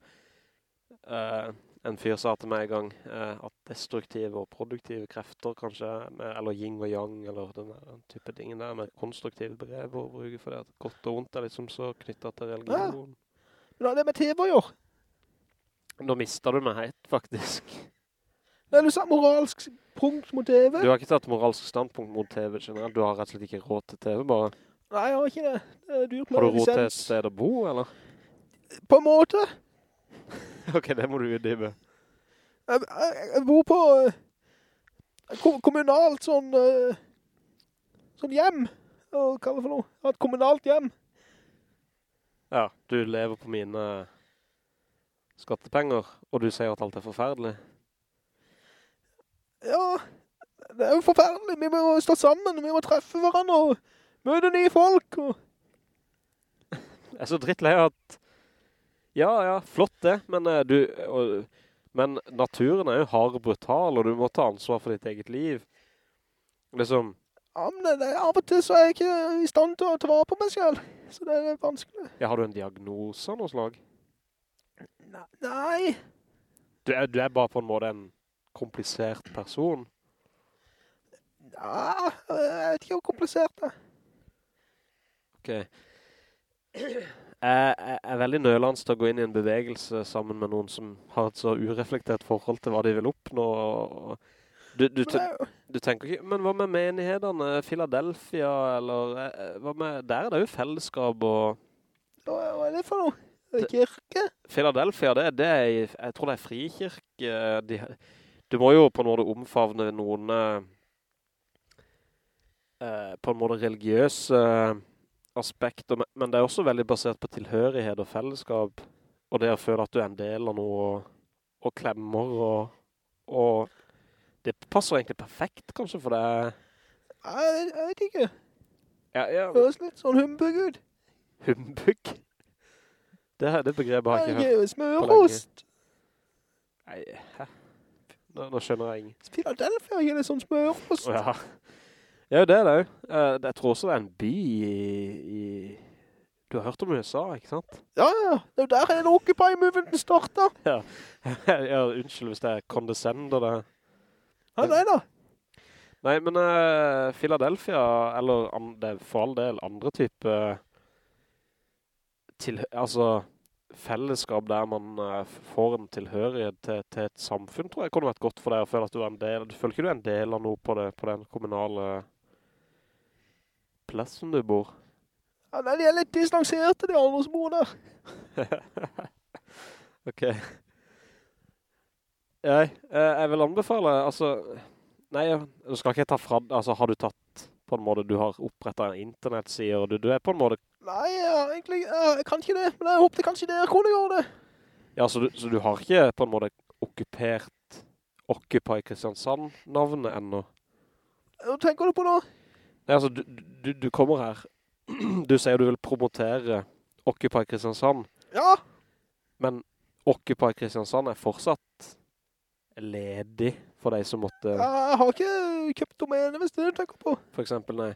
eh, en fyr sa til meg en gang, eh, at destruktive og produktive krefter kanskje, med, eller yin og yang, eller den der type ting der, med konstruktive brev å bruke, for det at godt og vondt er liksom så knyttet til religion.
Men hva er det med TV å gjøre?
Nå mister du meg helt, faktisk.
Nei, du sa moralsk punkt mot TV.
Du har ikke tatt moralsk standpunkt mot TV generelt, du har rett og slett ikke råd til TV bare.
Nei, jeg har ikke det. Det
Har du råd til et sted å bo, eller?
På en måte.
ok, det må du utdype.
Jeg, jeg, jeg bor på kom, kommunalt sånn, eh, sånn hjem. Hva kaller det for noe? Jeg har Et kommunalt hjem.
Ja, du lever på mine skattepenger, og du sier at alt er forferdelig.
Ja, det er jo forferdelig. Vi må stå sammen, vi må treffe hverandre og møte nye folk. Og...
Jeg er så drittlei at... Ja, ja, flott det, men eh, du... Og, men naturen er jo hard og brutal, og du må ta ansvar for ditt eget liv. Liksom,
Ja, men av og til så er jeg ikke i stand til å ta vare på meg selv. Så det er vanskelig.
ja, har du en diagnose av noe slag?
Nei, Nei.
Du er, du er bare på en måte en komplisert person.
Ja, jeg vet ikke hvor komplisert det er.
Ok. Jeg, jeg er veldig nølende til å gå inn i en bevegelse sammen med noen som har et så ureflektert forhold til hva de vil oppnå. Du, du, du tenker ikke, men hva med menighetene? Philadelphia, eller eh, hva med, der er det jo fellesskap og...
Hva er det for noe? Kirke?
Philadelphia, det, det er, jeg tror det er frikirke. De, du må jo på en måte omfavne noen eh, eh, på en måte religiøse eh, aspekter, men, det er også veldig basert på tilhørighet og fellesskap, og det å føle at du er en del av noe, og, og klemmer, og, og det passer egentlig perfekt kanskje for det
Jeg, jeg vet ikke.
Ja, ja.
Høres litt sånn humbug ut.
Humbug. Det, det begrepet har jeg ikke hørt.
Smørost.
Nei, hæ? Nå, nå skjønner jeg ingen.
Philadelphia er ikke det sånn smørost.
Å, ja. Ja, det er det jo. Eh, Jeg tror også det er en by i, i... Du har hørt om USA, ikke sant?
Ja, ja. Det er jo der hele Occupy-movementen startet.
ja, unnskyld hvis det er condescender det.
Ja, nei da.
Nei, men uh, Philadelphia, eller um, det er for all del andre type til, altså fellesskap der man uh, får en tilhørighet til, til et samfunn, tror jeg kunne vært godt for deg å føle at du er en del. Du føler ikke du er en del av noe på, det, på den kommunale plassen du bor?
Ja, nei, de er litt distanserte, de andre som bor der.
ok. Jeg, eh, jeg vil anbefale, altså, nei, du skal ikke ta fra, altså har du tatt på en måte, du har opprettet en internetside, og du, du er på en måte,
Nei, ja, egentlig, jeg kan ikke det, men jeg håpte kanskje dere kunne gjøre det.
ja, så du, så du har ikke på en måte okkupert Occupy Kristiansand-navnet ennå?
Hva tenker du på nå?
Nei, altså, du, du, du kommer her, du sier du vil promotere Occupy Kristiansand,
Ja,
men Occupy Kristiansand er fortsatt ledig for deg som måtte,
jeg har ikke kjøpt domene hvis det er tenker på.
for eksempel, nei.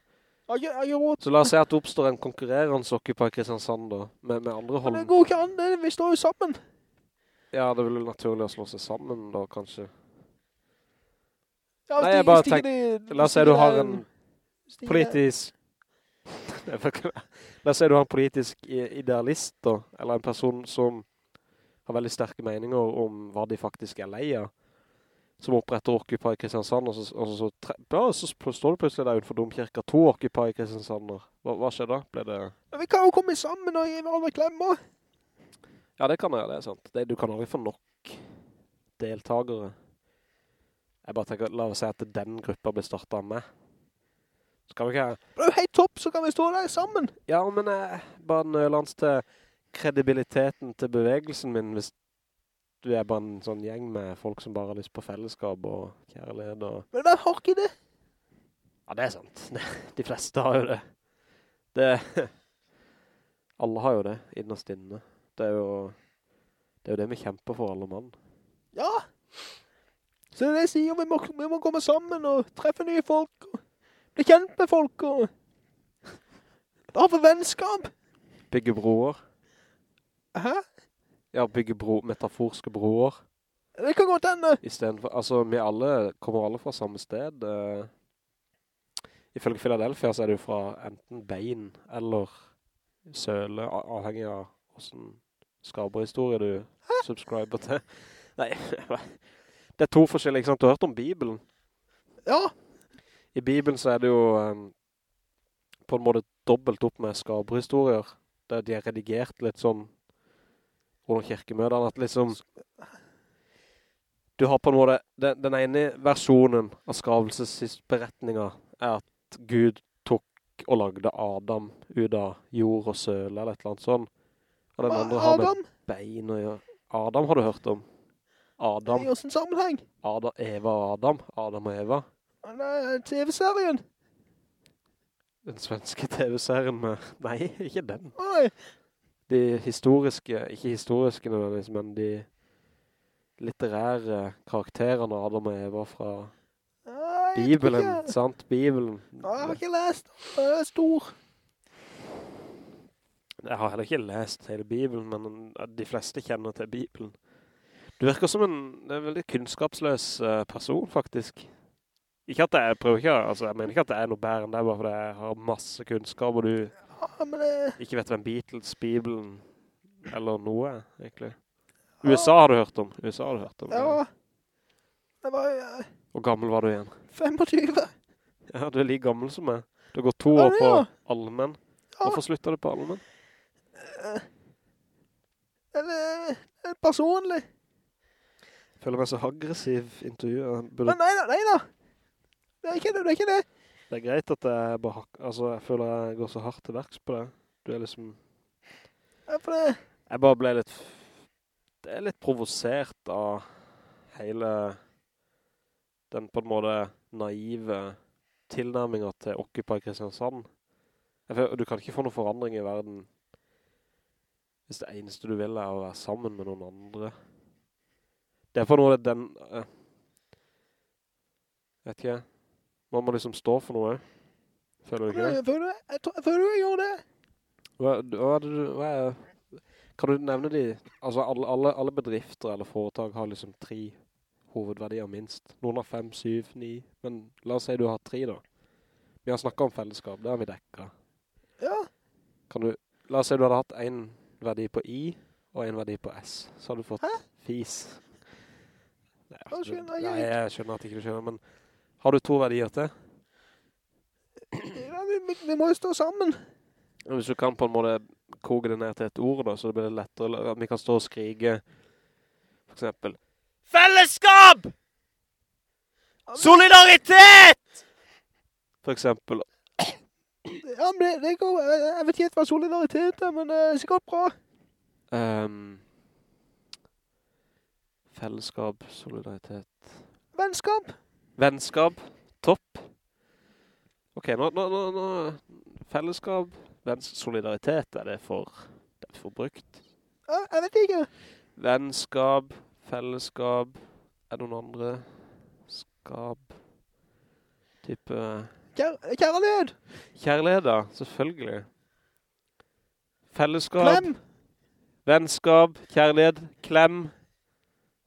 Jeg jeg råd.
Så la oss si at det oppstår en konkurrerende Occupy Kristiansand da, med, med andre
Men det går ikke an, det, vi står jo sammen.
Ja, det vil naturlig å slå seg sammen da, kanskje.
Ja,
Nei, jeg bare
hvis de ikke
tenk-
de-
La oss si du har en
ikke-
politisk... La oss si du har en politisk idealist da, eller en person som har veldig sterke meninger om hva de faktisk er lei av, som oppretter Occupy Kristiansand, og så, og så, så, ja, så står det plutselig der utenfor Domkirka to Occupy Kristiansander. Hva, hva skjer da? Ble det...
Men vi kan jo komme sammen og gi hverandre klemmer.
Ja, det kan jeg, det er sant. Det, du kan aldri få nok deltagere. Jeg bare tenker, la oss si at den gruppa blir startet av meg. Så kan vi ikke...
Det er jo helt topp, så kan vi stå der sammen.
Ja, men jeg bare nølans til kredibiliteten til bevegelsen min hvis du er bare en sånn gjeng med folk som bare har lyst på fellesskap og kjærlighet og...
Men hvem har ikke det?
Ja, det er sant. De fleste har jo det. Det... Alle har jo det, innerst inne. Det er jo... Det er jo det vi kjemper for, alle mann.
Ja. Så det er sier, vi må, vi må komme sammen og treffe nye folk, og bli kjent med folk, og ha for vennskap.
Bygge broer.
Hæ?
Ja, bygge bro, metaforske broer.
Det kan det enda?
I stedet for, altså, vi alle, kommer alle fra samme sted. Uh, ifølge Philadelphia så er det jo fra enten bein eller søle, avhengig av hvordan skaberhistorie du subscriber til. Nei, det er to forskjellige, ikke sant? Du har hørt om Bibelen.
Ja,
I Bibelen så er det jo um, på en måte dobbelt opp med skaberhistorier. Der de er redigert litt sånn under kirkemøtene, at liksom du har på en måte, den, den ene versjonen av skravelsesberetninga er at Gud tok og lagde Adam ut av jord og søle eller et eller annet sånt. Og den andre har med bein å gjøre. Adam har du hørt om? Adam,
i hvordan sammenheng?
Adam, Eva og Adam. Adam og Eva.
Nei, TV-serien.
Den svenske TV-serien med... Nei, ikke den.
Nei,
De historiske, ikke historiske nødvendigvis, men de litterære karakterene Adam og Eva fra
Nei,
Bibelen, sant? Bibelen.
Nei, jeg har ikke lest. Jeg er stor.
Jeg har heller ikke lest hele Bibelen, men de fleste kjenner til Bibelen. Du virker som en, en veldig kunnskapsløs eh, person, faktisk. Ikke at jeg prøver ikke, altså jeg mener ikke at det er noe bedre enn det, bare fordi jeg har masse kunnskap, og du
Ja,
ikke vet hvem Beatles, Bibelen, eller noe egentlig. Ja. USA har du hørt om. USA har du hørt om.
Ja. Det var eh,
Hvor gammel var du igjen?
25.
Ja, du er like gammel som meg. Du har gått to år på
ja.
allmenn. Hvorfor slutter du på allmenn?
Eller eh, personlig.
Jeg føler meg så aggressiv intervjuer. Burde
Men nei da, nei da. Det er ikke det, det er ikke det.
Det er greit at jeg bare altså jeg føler jeg går så hardt til verks på det. Du er liksom,
er det...
jeg bare ble litt, det er litt provosert av hele den på en måte naive tilnærmingen til Occupy Kristiansand. Føler, du kan ikke få noen forandring i verden Hvis det eneste du vil er å være sammen med noen andre. Det er på noe den... eh, vet ikke jeg. Man må liksom stå for noe. Føler du ikke det?
Jeg føler, jeg, jeg føler jeg gjør det.
Hva, hva. Hva er, kan du nevne de... Altså alle, alle, alle bedrifter eller foretag har liksom tre hovedverdier minst. Noen har fem, syv, ni. Men la oss si du har tre da. Vi har snakket om fellesskap, det har vi dekket.
Ja,
Kan du... La oss si du hadde hatt en verdi på I og en verdi på S. Så hadde du fått
Hæ?
fis. Nei, jeg,
skjønner
Nei, jeg skjønner at ikke du skjønner, men har du to verdier til?
ja vi, vi, vi må jo stå sammen.
Hvis du kan på en måte koge det ned til et ord da, så det blir lettere, at vi kan stå og skrige, for eksempel, Fellesskap! Solidaritet! For eksempel,
Ja, men det, det går, jeg, jeg vet ikke helt hva solidaritet er, men det er sikkert bra.
Um, fellesskap, solidaritet,
Vennskap.
Vennskap, topp. Ok, nå, nå, nå, fellesskap, venns, solidaritet er det for, det er for brukt.
Jeg vet ikke.
Vennskap, fellesskap, er det noen andre skap, type
Kjær, kjærlighet.
kjærlighet da, selvfølgelig. Fellesskap,
Klem.
vennskap, kjærlighet, klem.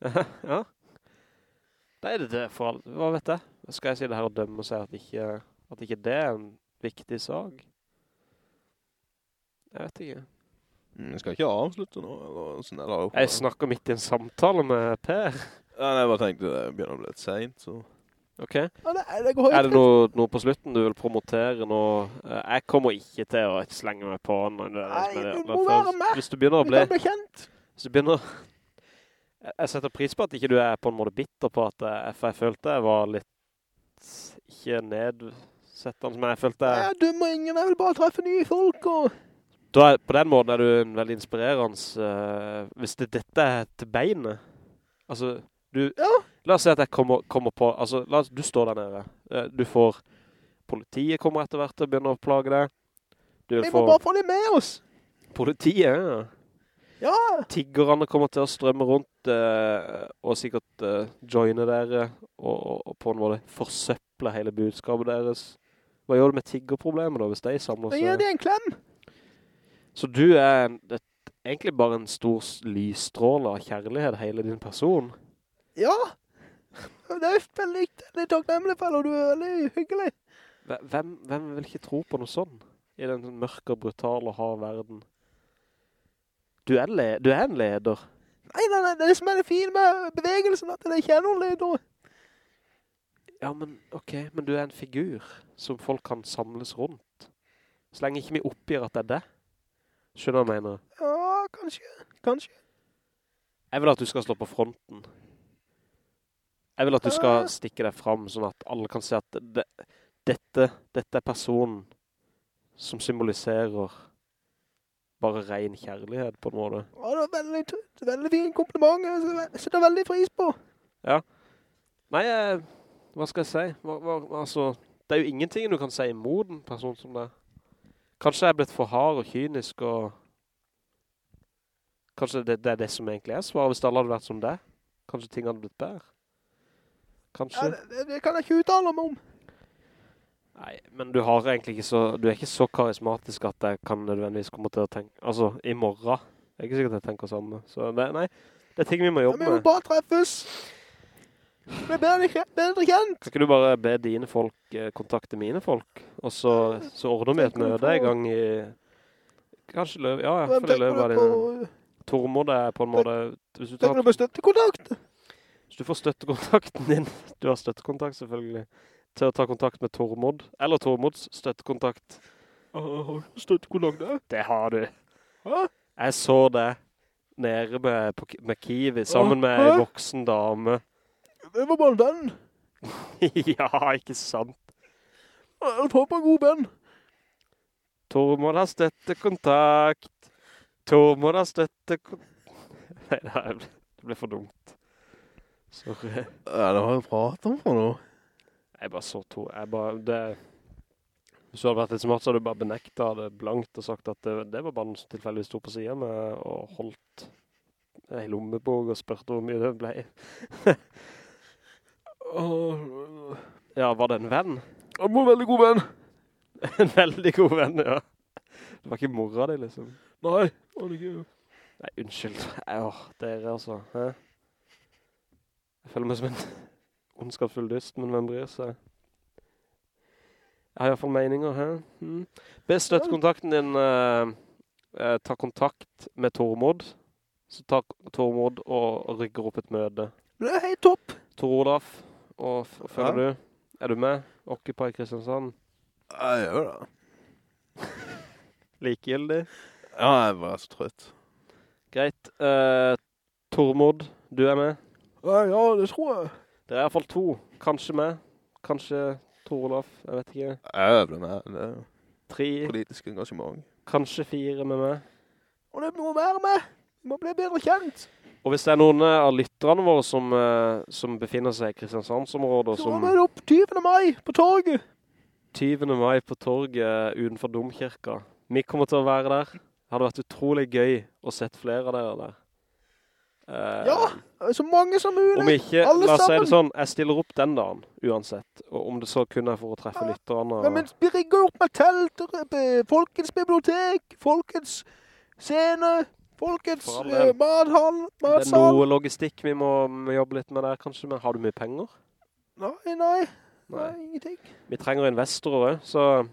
ja. Er det er for alt. Hva vet jeg? Skal jeg si det her og dømme og si at ikke, at ikke det er en viktig sag? Jeg vet ikke.
Mm, Jeg skal ikke avslutte nå, eller sånn, eller...
Jeg snakker midt i en samtale med Per.
Ja, nei, jeg bare tenkte det begynner å bli litt sent, så...
Ok.
Ja, det, det går
Er det noe, noe på slutten du vil promotere nå? Eh, Jeg kommer ikke til å slenge meg på det er det
Nei,
er det
du må være med.
Hvis du begynner å
Vi
bli,
kan bli kjent.
hvis du begynner, jeg setter pris på at ikke du er på en måte bitter på at jeg, jeg følte jeg var litt, ikke nedsettende, men jeg følte jeg,
Jeg dømmer ingen, jeg vil bare treffe nye folk, og...
er, på den måten er du en veldig inspirerende, uh, hvis det, dette er til beinet, altså, du,
Ja,
La oss si at jeg kommer, kommer på, altså, oss, du står der nede. Eh, Du får, politiet kommer etter hvert og begynner å plage deg. Du
vi må
få
bare få dem med oss.
politiet, ja.
Ja,
Tiggerne kommer til å strømme rundt eh, og sikkert eh, joine dere og, og, på en måte forsøple hele budskapet deres. Hva gjør du med tiggerproblemet da, hvis de samler
seg? Ja,
det
er en klem.
Så du er et, egentlig bare en stor lysstråle av kjærlighet, hele din person.
Ja. Det er veldig, veldig takknemlig for, og du er veldig hyggelig.
Hvem, hvem vil ikke tro på noe sånn? I den mørke brutale harde verden. Du er, du er en leder.
Nei, nei, nei, det er det som er det fine med bevegelsen, at det ikke er noen leder.
Ja, men ok, men du er en figur som folk kan samles rundt. Så lenge ikke vi oppgir at det er det. Skjønner du hva jeg mener?
Ja, kanskje, kanskje.
Jeg vil at du skal stå på fronten. Jeg vil at du skal stikke deg fram, sånn at alle kan se at det, dette, dette er personen som symboliserer bare ren kjærlighet på en måte.
Ja, det var veldig, veldig fin kompliment, jeg setter- veldig pris på. Ja.
Nei, eh, hva skal jeg si? Hva, hva, altså, det er jo ingenting du kan si imot en person som det. Kanskje jeg er blitt for hard og kynisk, og kanskje det, det er det som egentlig er svaret, hvis alle hadde vært som det. Kanskje ting hadde blitt bedre. Kanskje.
Ja, det, det, det kan jeg ikke uttale meg om.
Nei, men du har egentlig ikke så, du er ikke så karismatisk at jeg kan nødvendigvis komme til å tenke, altså, i morgen. Jeg er ikke sikkert at jeg tenker samme. Så det, nei, det er ting vi må jobbe
Ja,
jobbe
vi må bare treffes. Bli bedre, bedre kjent.
Kan ikke du bare be dine folk eh, kontakte mine folk? Og så, så ordner vi et møte i gang i... Kanskje løv... Ja, i
hvert
for det
tenker
løv var
det
Tormod er på en måte... Hvis du,
Tenker du på støttekontakt?
hvis du får støttekontakten din, du har støttekontakt selvfølgelig, til å ta kontakt med Tormod, eller Tormods støttekontakt.
Støttekontakt det?
Det har du.
Hæ?
Jeg så det nede med, med Kiwi, sammen med
Hæ?
en voksen dame.
Det var bare en venn.
ja, ikke sant.
Jeg får på en god venn.
Tormod har støttekontakt. Tormod har støttekontakt. Nei, det det ble for dumt. Sorry.
Ja, det var jo prat om for noe.
Jeg bare så to. Jeg bare, det... Hvis du hadde vært litt smart, så hadde du bare benektet det blankt og sagt at det, det var bare som tilfeldigvis sto på siden med og holdt en lommebok og spørte hvor mye det ble. ja, var det en venn?
Han var en veldig god venn.
en veldig god venn, ja. Det var ikke mora di, liksom.
Nei, var det ikke.
Nei, unnskyld. Åh, dere altså. Hæ? Jeg føler meg som en ondskapsfull dyst, men hvem bryr seg? Jeg har i hvert fall meninger, her. Hmm. Be støttekontakten din eh, eh, ta kontakt med Tormod. Så tar Tormod og, og rygger opp et møte.
Det helt topp.
Tor Olaf, og og følger ja. du? Er du med? Occupy Kristiansand?
Jeg gjør det.
Likegyldig?
Ja, jeg var så trøtt.
Greit. Eh, Tormod, du er med?
Ja, ja, det tror jeg.
Det er i hvert fall to. Kanskje med. Kanskje Tor Olaf, jeg vet ikke.
Jeg ble med. Det er
Tre,
politisk engasjement.
kanskje fire med meg.
Og det må være med. Vi må bli bedre kjent.
Og hvis det er noen eh, av lytterne våre som, eh, som befinner seg i Kristiansandsområdet,
Så må vi opp 20. mai på torget.
20. mai på torget utenfor Domkirka. Vi kommer til å være der. Det hadde vært utrolig gøy å sett flere av dere der. Eh,
Ja, så mange som mulig.
Om ikke,
Alle
la oss si det sånn, jeg stiller opp den dagen, uansett. Og om det så kun er for å treffe
Ja.
lytterne.
Ja, men vi rigger opp med telter, folkens bibliotek, folkens scene,
folkens uh,
eh, badhall,
det er noe logistikk vi må, jobbe litt med der, kanskje. Men har du mye penger?
Nei, Nei.
nei,
ingenting.
Vi trenger investorer så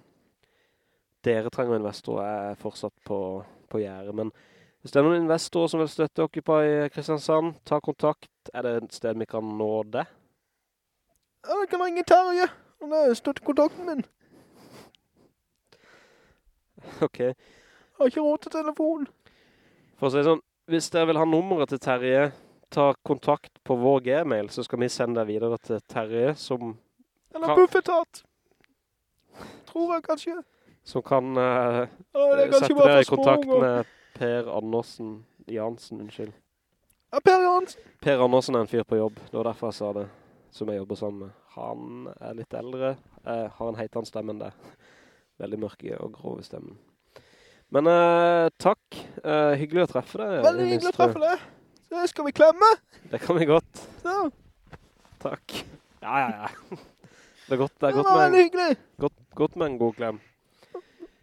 dere trenger investorer jeg er fortsatt på, på gjerdet. Men hvis det er noen investorer som vil støtte Occupy Kristiansand, ta kontakt. Er det et sted vi kan nå det?
Ja, jeg kan ringe Terje. Han er støttekontakten min.
Ok.
Jeg har ikke råd til telefon.
For å si sånn, hvis dere vil ha nummeret til Terje, ta kontakt på vår Gmail, så skal vi sende deg videre til Terje, som,
Eller
Kan-
buffetat. Tror jeg kanskje.
som kan
uh,
sette dere i kontakt med Per Andersen Jansen, unnskyld.
Ja, Per Jansen.
Per Andersen er en fyr på jobb, det var derfor jeg sa det, som jeg jobber sammen med. Han er litt eldre, eh, har en heitann stemme enn det. Veldig mørke og grov i stemmen. Men eh, takk, eh, hyggelig å treffe deg.
Veldig hyggelig å treffe deg. Så skal vi klemme.
Det kan vi godt.
Så,
Takk. Ja, ja, ja. Det er godt, det er godt med, en, godt, godt med en god klem.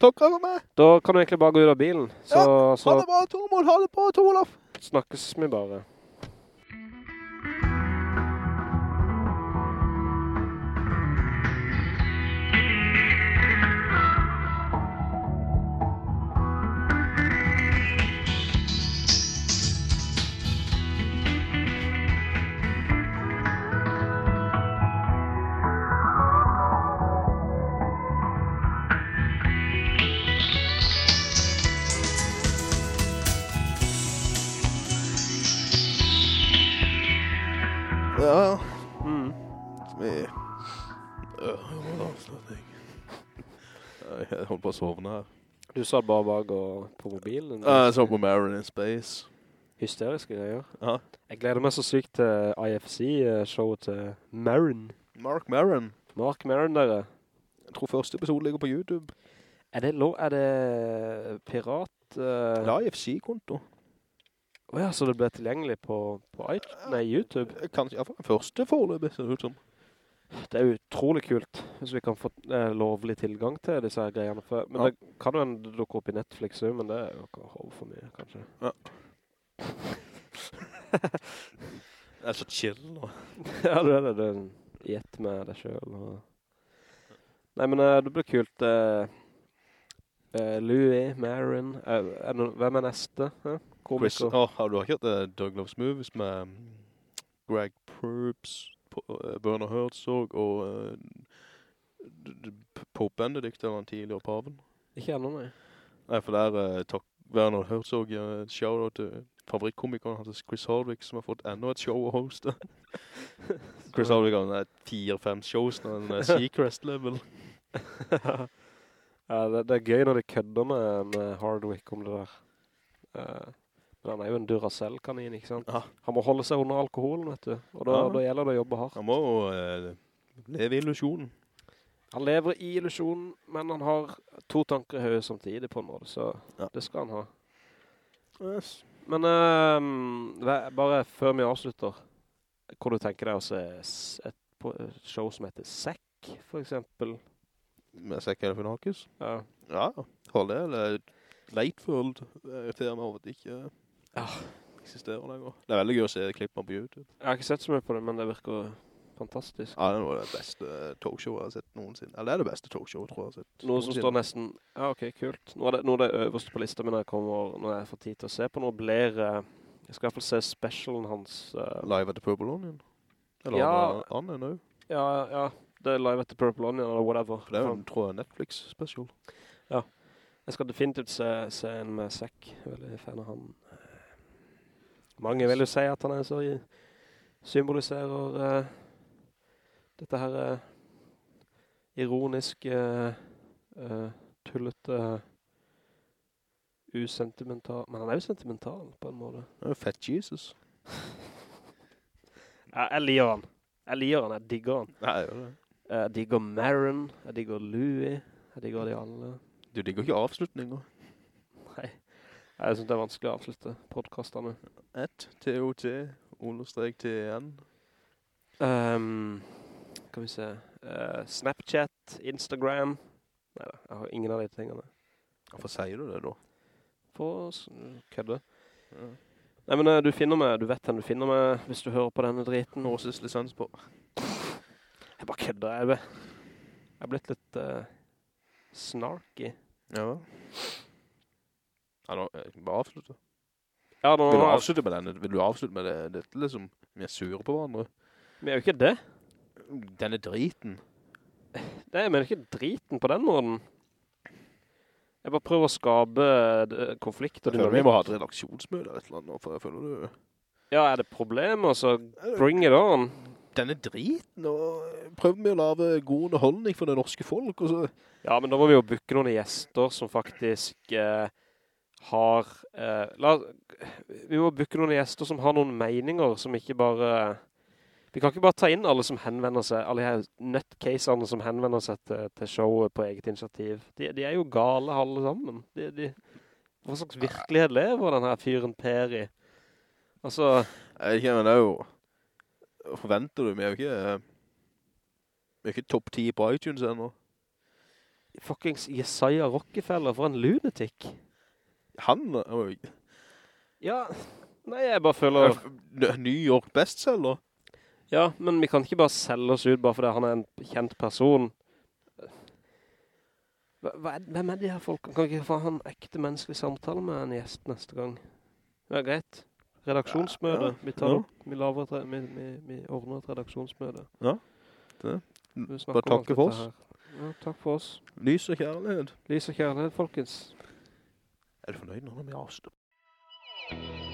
Takk for meg.
Da kan du egentlig bare gå ut av bilen, så,
Ha det bra, Tormod. Ha det bra, Tor Olaf.
snakkes vi bare.
Jeg holdt på å sovne her.
Du satt bare bak og på mobilen.
Ja, Jeg så på Marin in Space.
Hysteriske greier.
Ja.
Jeg gleder meg så sykt til IFC-showet til Marin.
Mark Marin.
Mark Marin, dere.
Jeg tror første episode ligger på YouTube.
Er det, er det pirat? Uh,
Ja, IFC-konto.
Åja, så det ble tilgjengelig på, på iTunes, nei, YouTube?
Kanskje, ja, for den første foreløpig, ser det ut som.
Det er utrolig kult, hvis vi kan få eh, lovlig tilgang til disse her greiene. For, men
Ja.
det kan jo en dukke opp i Netflix men det er jo ikke over for mye, kanskje.
Ja. Det er så chill nå.
ja, det er det. en gjett med deg selv. Og... Nei, men eh, det blir kult. eh, eh, Louis, Marin, eh, er det, hvem er neste? Eh?
Chris, oh, har du har ikke hørt uh, Doug Loves Movies med um, Greg Proops, uh, Bernard Herzog og uh, d- Pope Benedict, eller han tidligere paven?
Ikke enda, nei.
Nei, for der uh, takk Werner Herzog uh, shout-out til favorittkomikeren hans Chris Hardwick, som har fått enda et show å hoste. Chris Hardwick har sånn fire-fem shows når han er Seacrest-level.
ja, det, det er gøy når de kødder med, med Hardwick om det der. Eh, men han er jo en Duracell-kanin, ikke sant?
Ja.
Han må holde seg under alkoholen, vet du. Og da,
Ja.
da gjelder det å jobbe hardt.
Han må uh, leve i illusionen.
Han lever i illusionen, men han har to tanker i høyet samtidig på en måte, så
Ja.
det skal han ha.
Yes.
Men uh, bare før vi avslutter, hvor du tenker deg å se et, show som heter Sekk, for eksempel?
Med Zack Galifianakis.
Ja.
Ja, hold det, eller Lightworld irriterer meg over at det ikke
Ja.
eksisterer lenger. Det er veldig gøy å se klippene på YouTube.
Jeg har ikke sett så mye på det, men det virker fantastisk.
Ja, det er av det beste talkshowet jeg har sett noensinne. Eller det er det beste talkshowet, tror jeg jeg har sett.
Noe som står nesten... Ja, ok, kult. Nå er det, nå er det øverste på lista min når jeg kommer, når jeg får tid til å se på noe, blir... eh, jeg skal i hvert fall se specialen hans. Uh...
Live at the Purple Onion. Eller
Ja.
ja. Anne nå.
ja, ja, det er Live at the Purple Onion, eller whatever.
For det er jo, tror jeg, Netflix-special.
Jeg skal definitivt se, se en med Zack. Veldig fan av han. Mange vil jo si at han er så i- symboliserer uh, dette her uh, ironiske, uh, tullete, usentimental. Men han er jo sentimental på en måte.
Han er jo fett Jesus.
Ja, jeg liker han. Jeg liker han, jeg digger han.
Nei, jeg.
Jeg digger Maron, jeg digger Louis, jeg digger de alle.
Du digger ikke avslutninger.
Nei, jeg synes det er vanskelig å avslutte podcastene.
Et, T-O-T, understrek T-N.
Um, kan vi se. Eh, Snapchat, Instagram. Neida, jeg har ingen av de tingene.
Hvorfor sier du det da?
For kødde.
Ja.
Nei, men eh, du finner meg, du vet hvem du finner meg hvis du hører på denne driten.
Norses lisens på.
Jeg bare kødder, jeg, vet. jeg har blitt litt uh, snarky.
Ja. Ja, nå, bare avslutte.
Ja, nå,
Vil du avslutte med denne? Vil du avslutte med det? Dette liksom, vi er sure på hverandre.
Men jeg er jo ikke det.
Denne driten.
Nei, men ikke driten på den måten. Jeg bare prøver å skape konflikter. konflikt
Jeg føler vi må ha et redaksjonsmøte eller et eller annet, for jeg føler du...
Ja, er det problemer, så bring it on.
Denne driten, og prøver vi å lave god underholdning for det norske folk, og så...
Ja, men da må vi jo bukke noen gjester som faktisk eh, har... Eh, la, vi må booke noen gjester som har noen meninger, som ikke bare... Vi kan ikke bare ta inn alle som henvender seg, alle her nøttcaserne som henvender seg til, til showet på eget initiativ. De, de er jo gale alle sammen. De, de, hva slags virkelighet lever den her fyren Per i? Altså,
Jeg vet ikke, men det er jo... Forventer du? Vi er jo ikke... Vi er ikke topp 10 på iTunes enda.
fuckings Jesaja Rockefeller, for en lunatic.
Han.
Ja, nei, jeg bare føler...
New York bestseller.
Ja, men vi kan ikke bare selge oss ut bare fordi han er en kjent person. Hva, er, hvem er de her folkene? Kan ikke få ha en ekte menneskelig samtale med en gjest neste gang? Ja, greit. Redaksjonsmøte.
Ja,
Vi, tar
ja.
vi, laver et, vi, vi, vi ordner et redaksjonsmøte.
Ja, det. Bare takk for oss.
Ja, takk for oss.
Lys og kjærlighet.
Lys og kjærlighet, folkens.
Er du fornøyd nå når vi avslutter?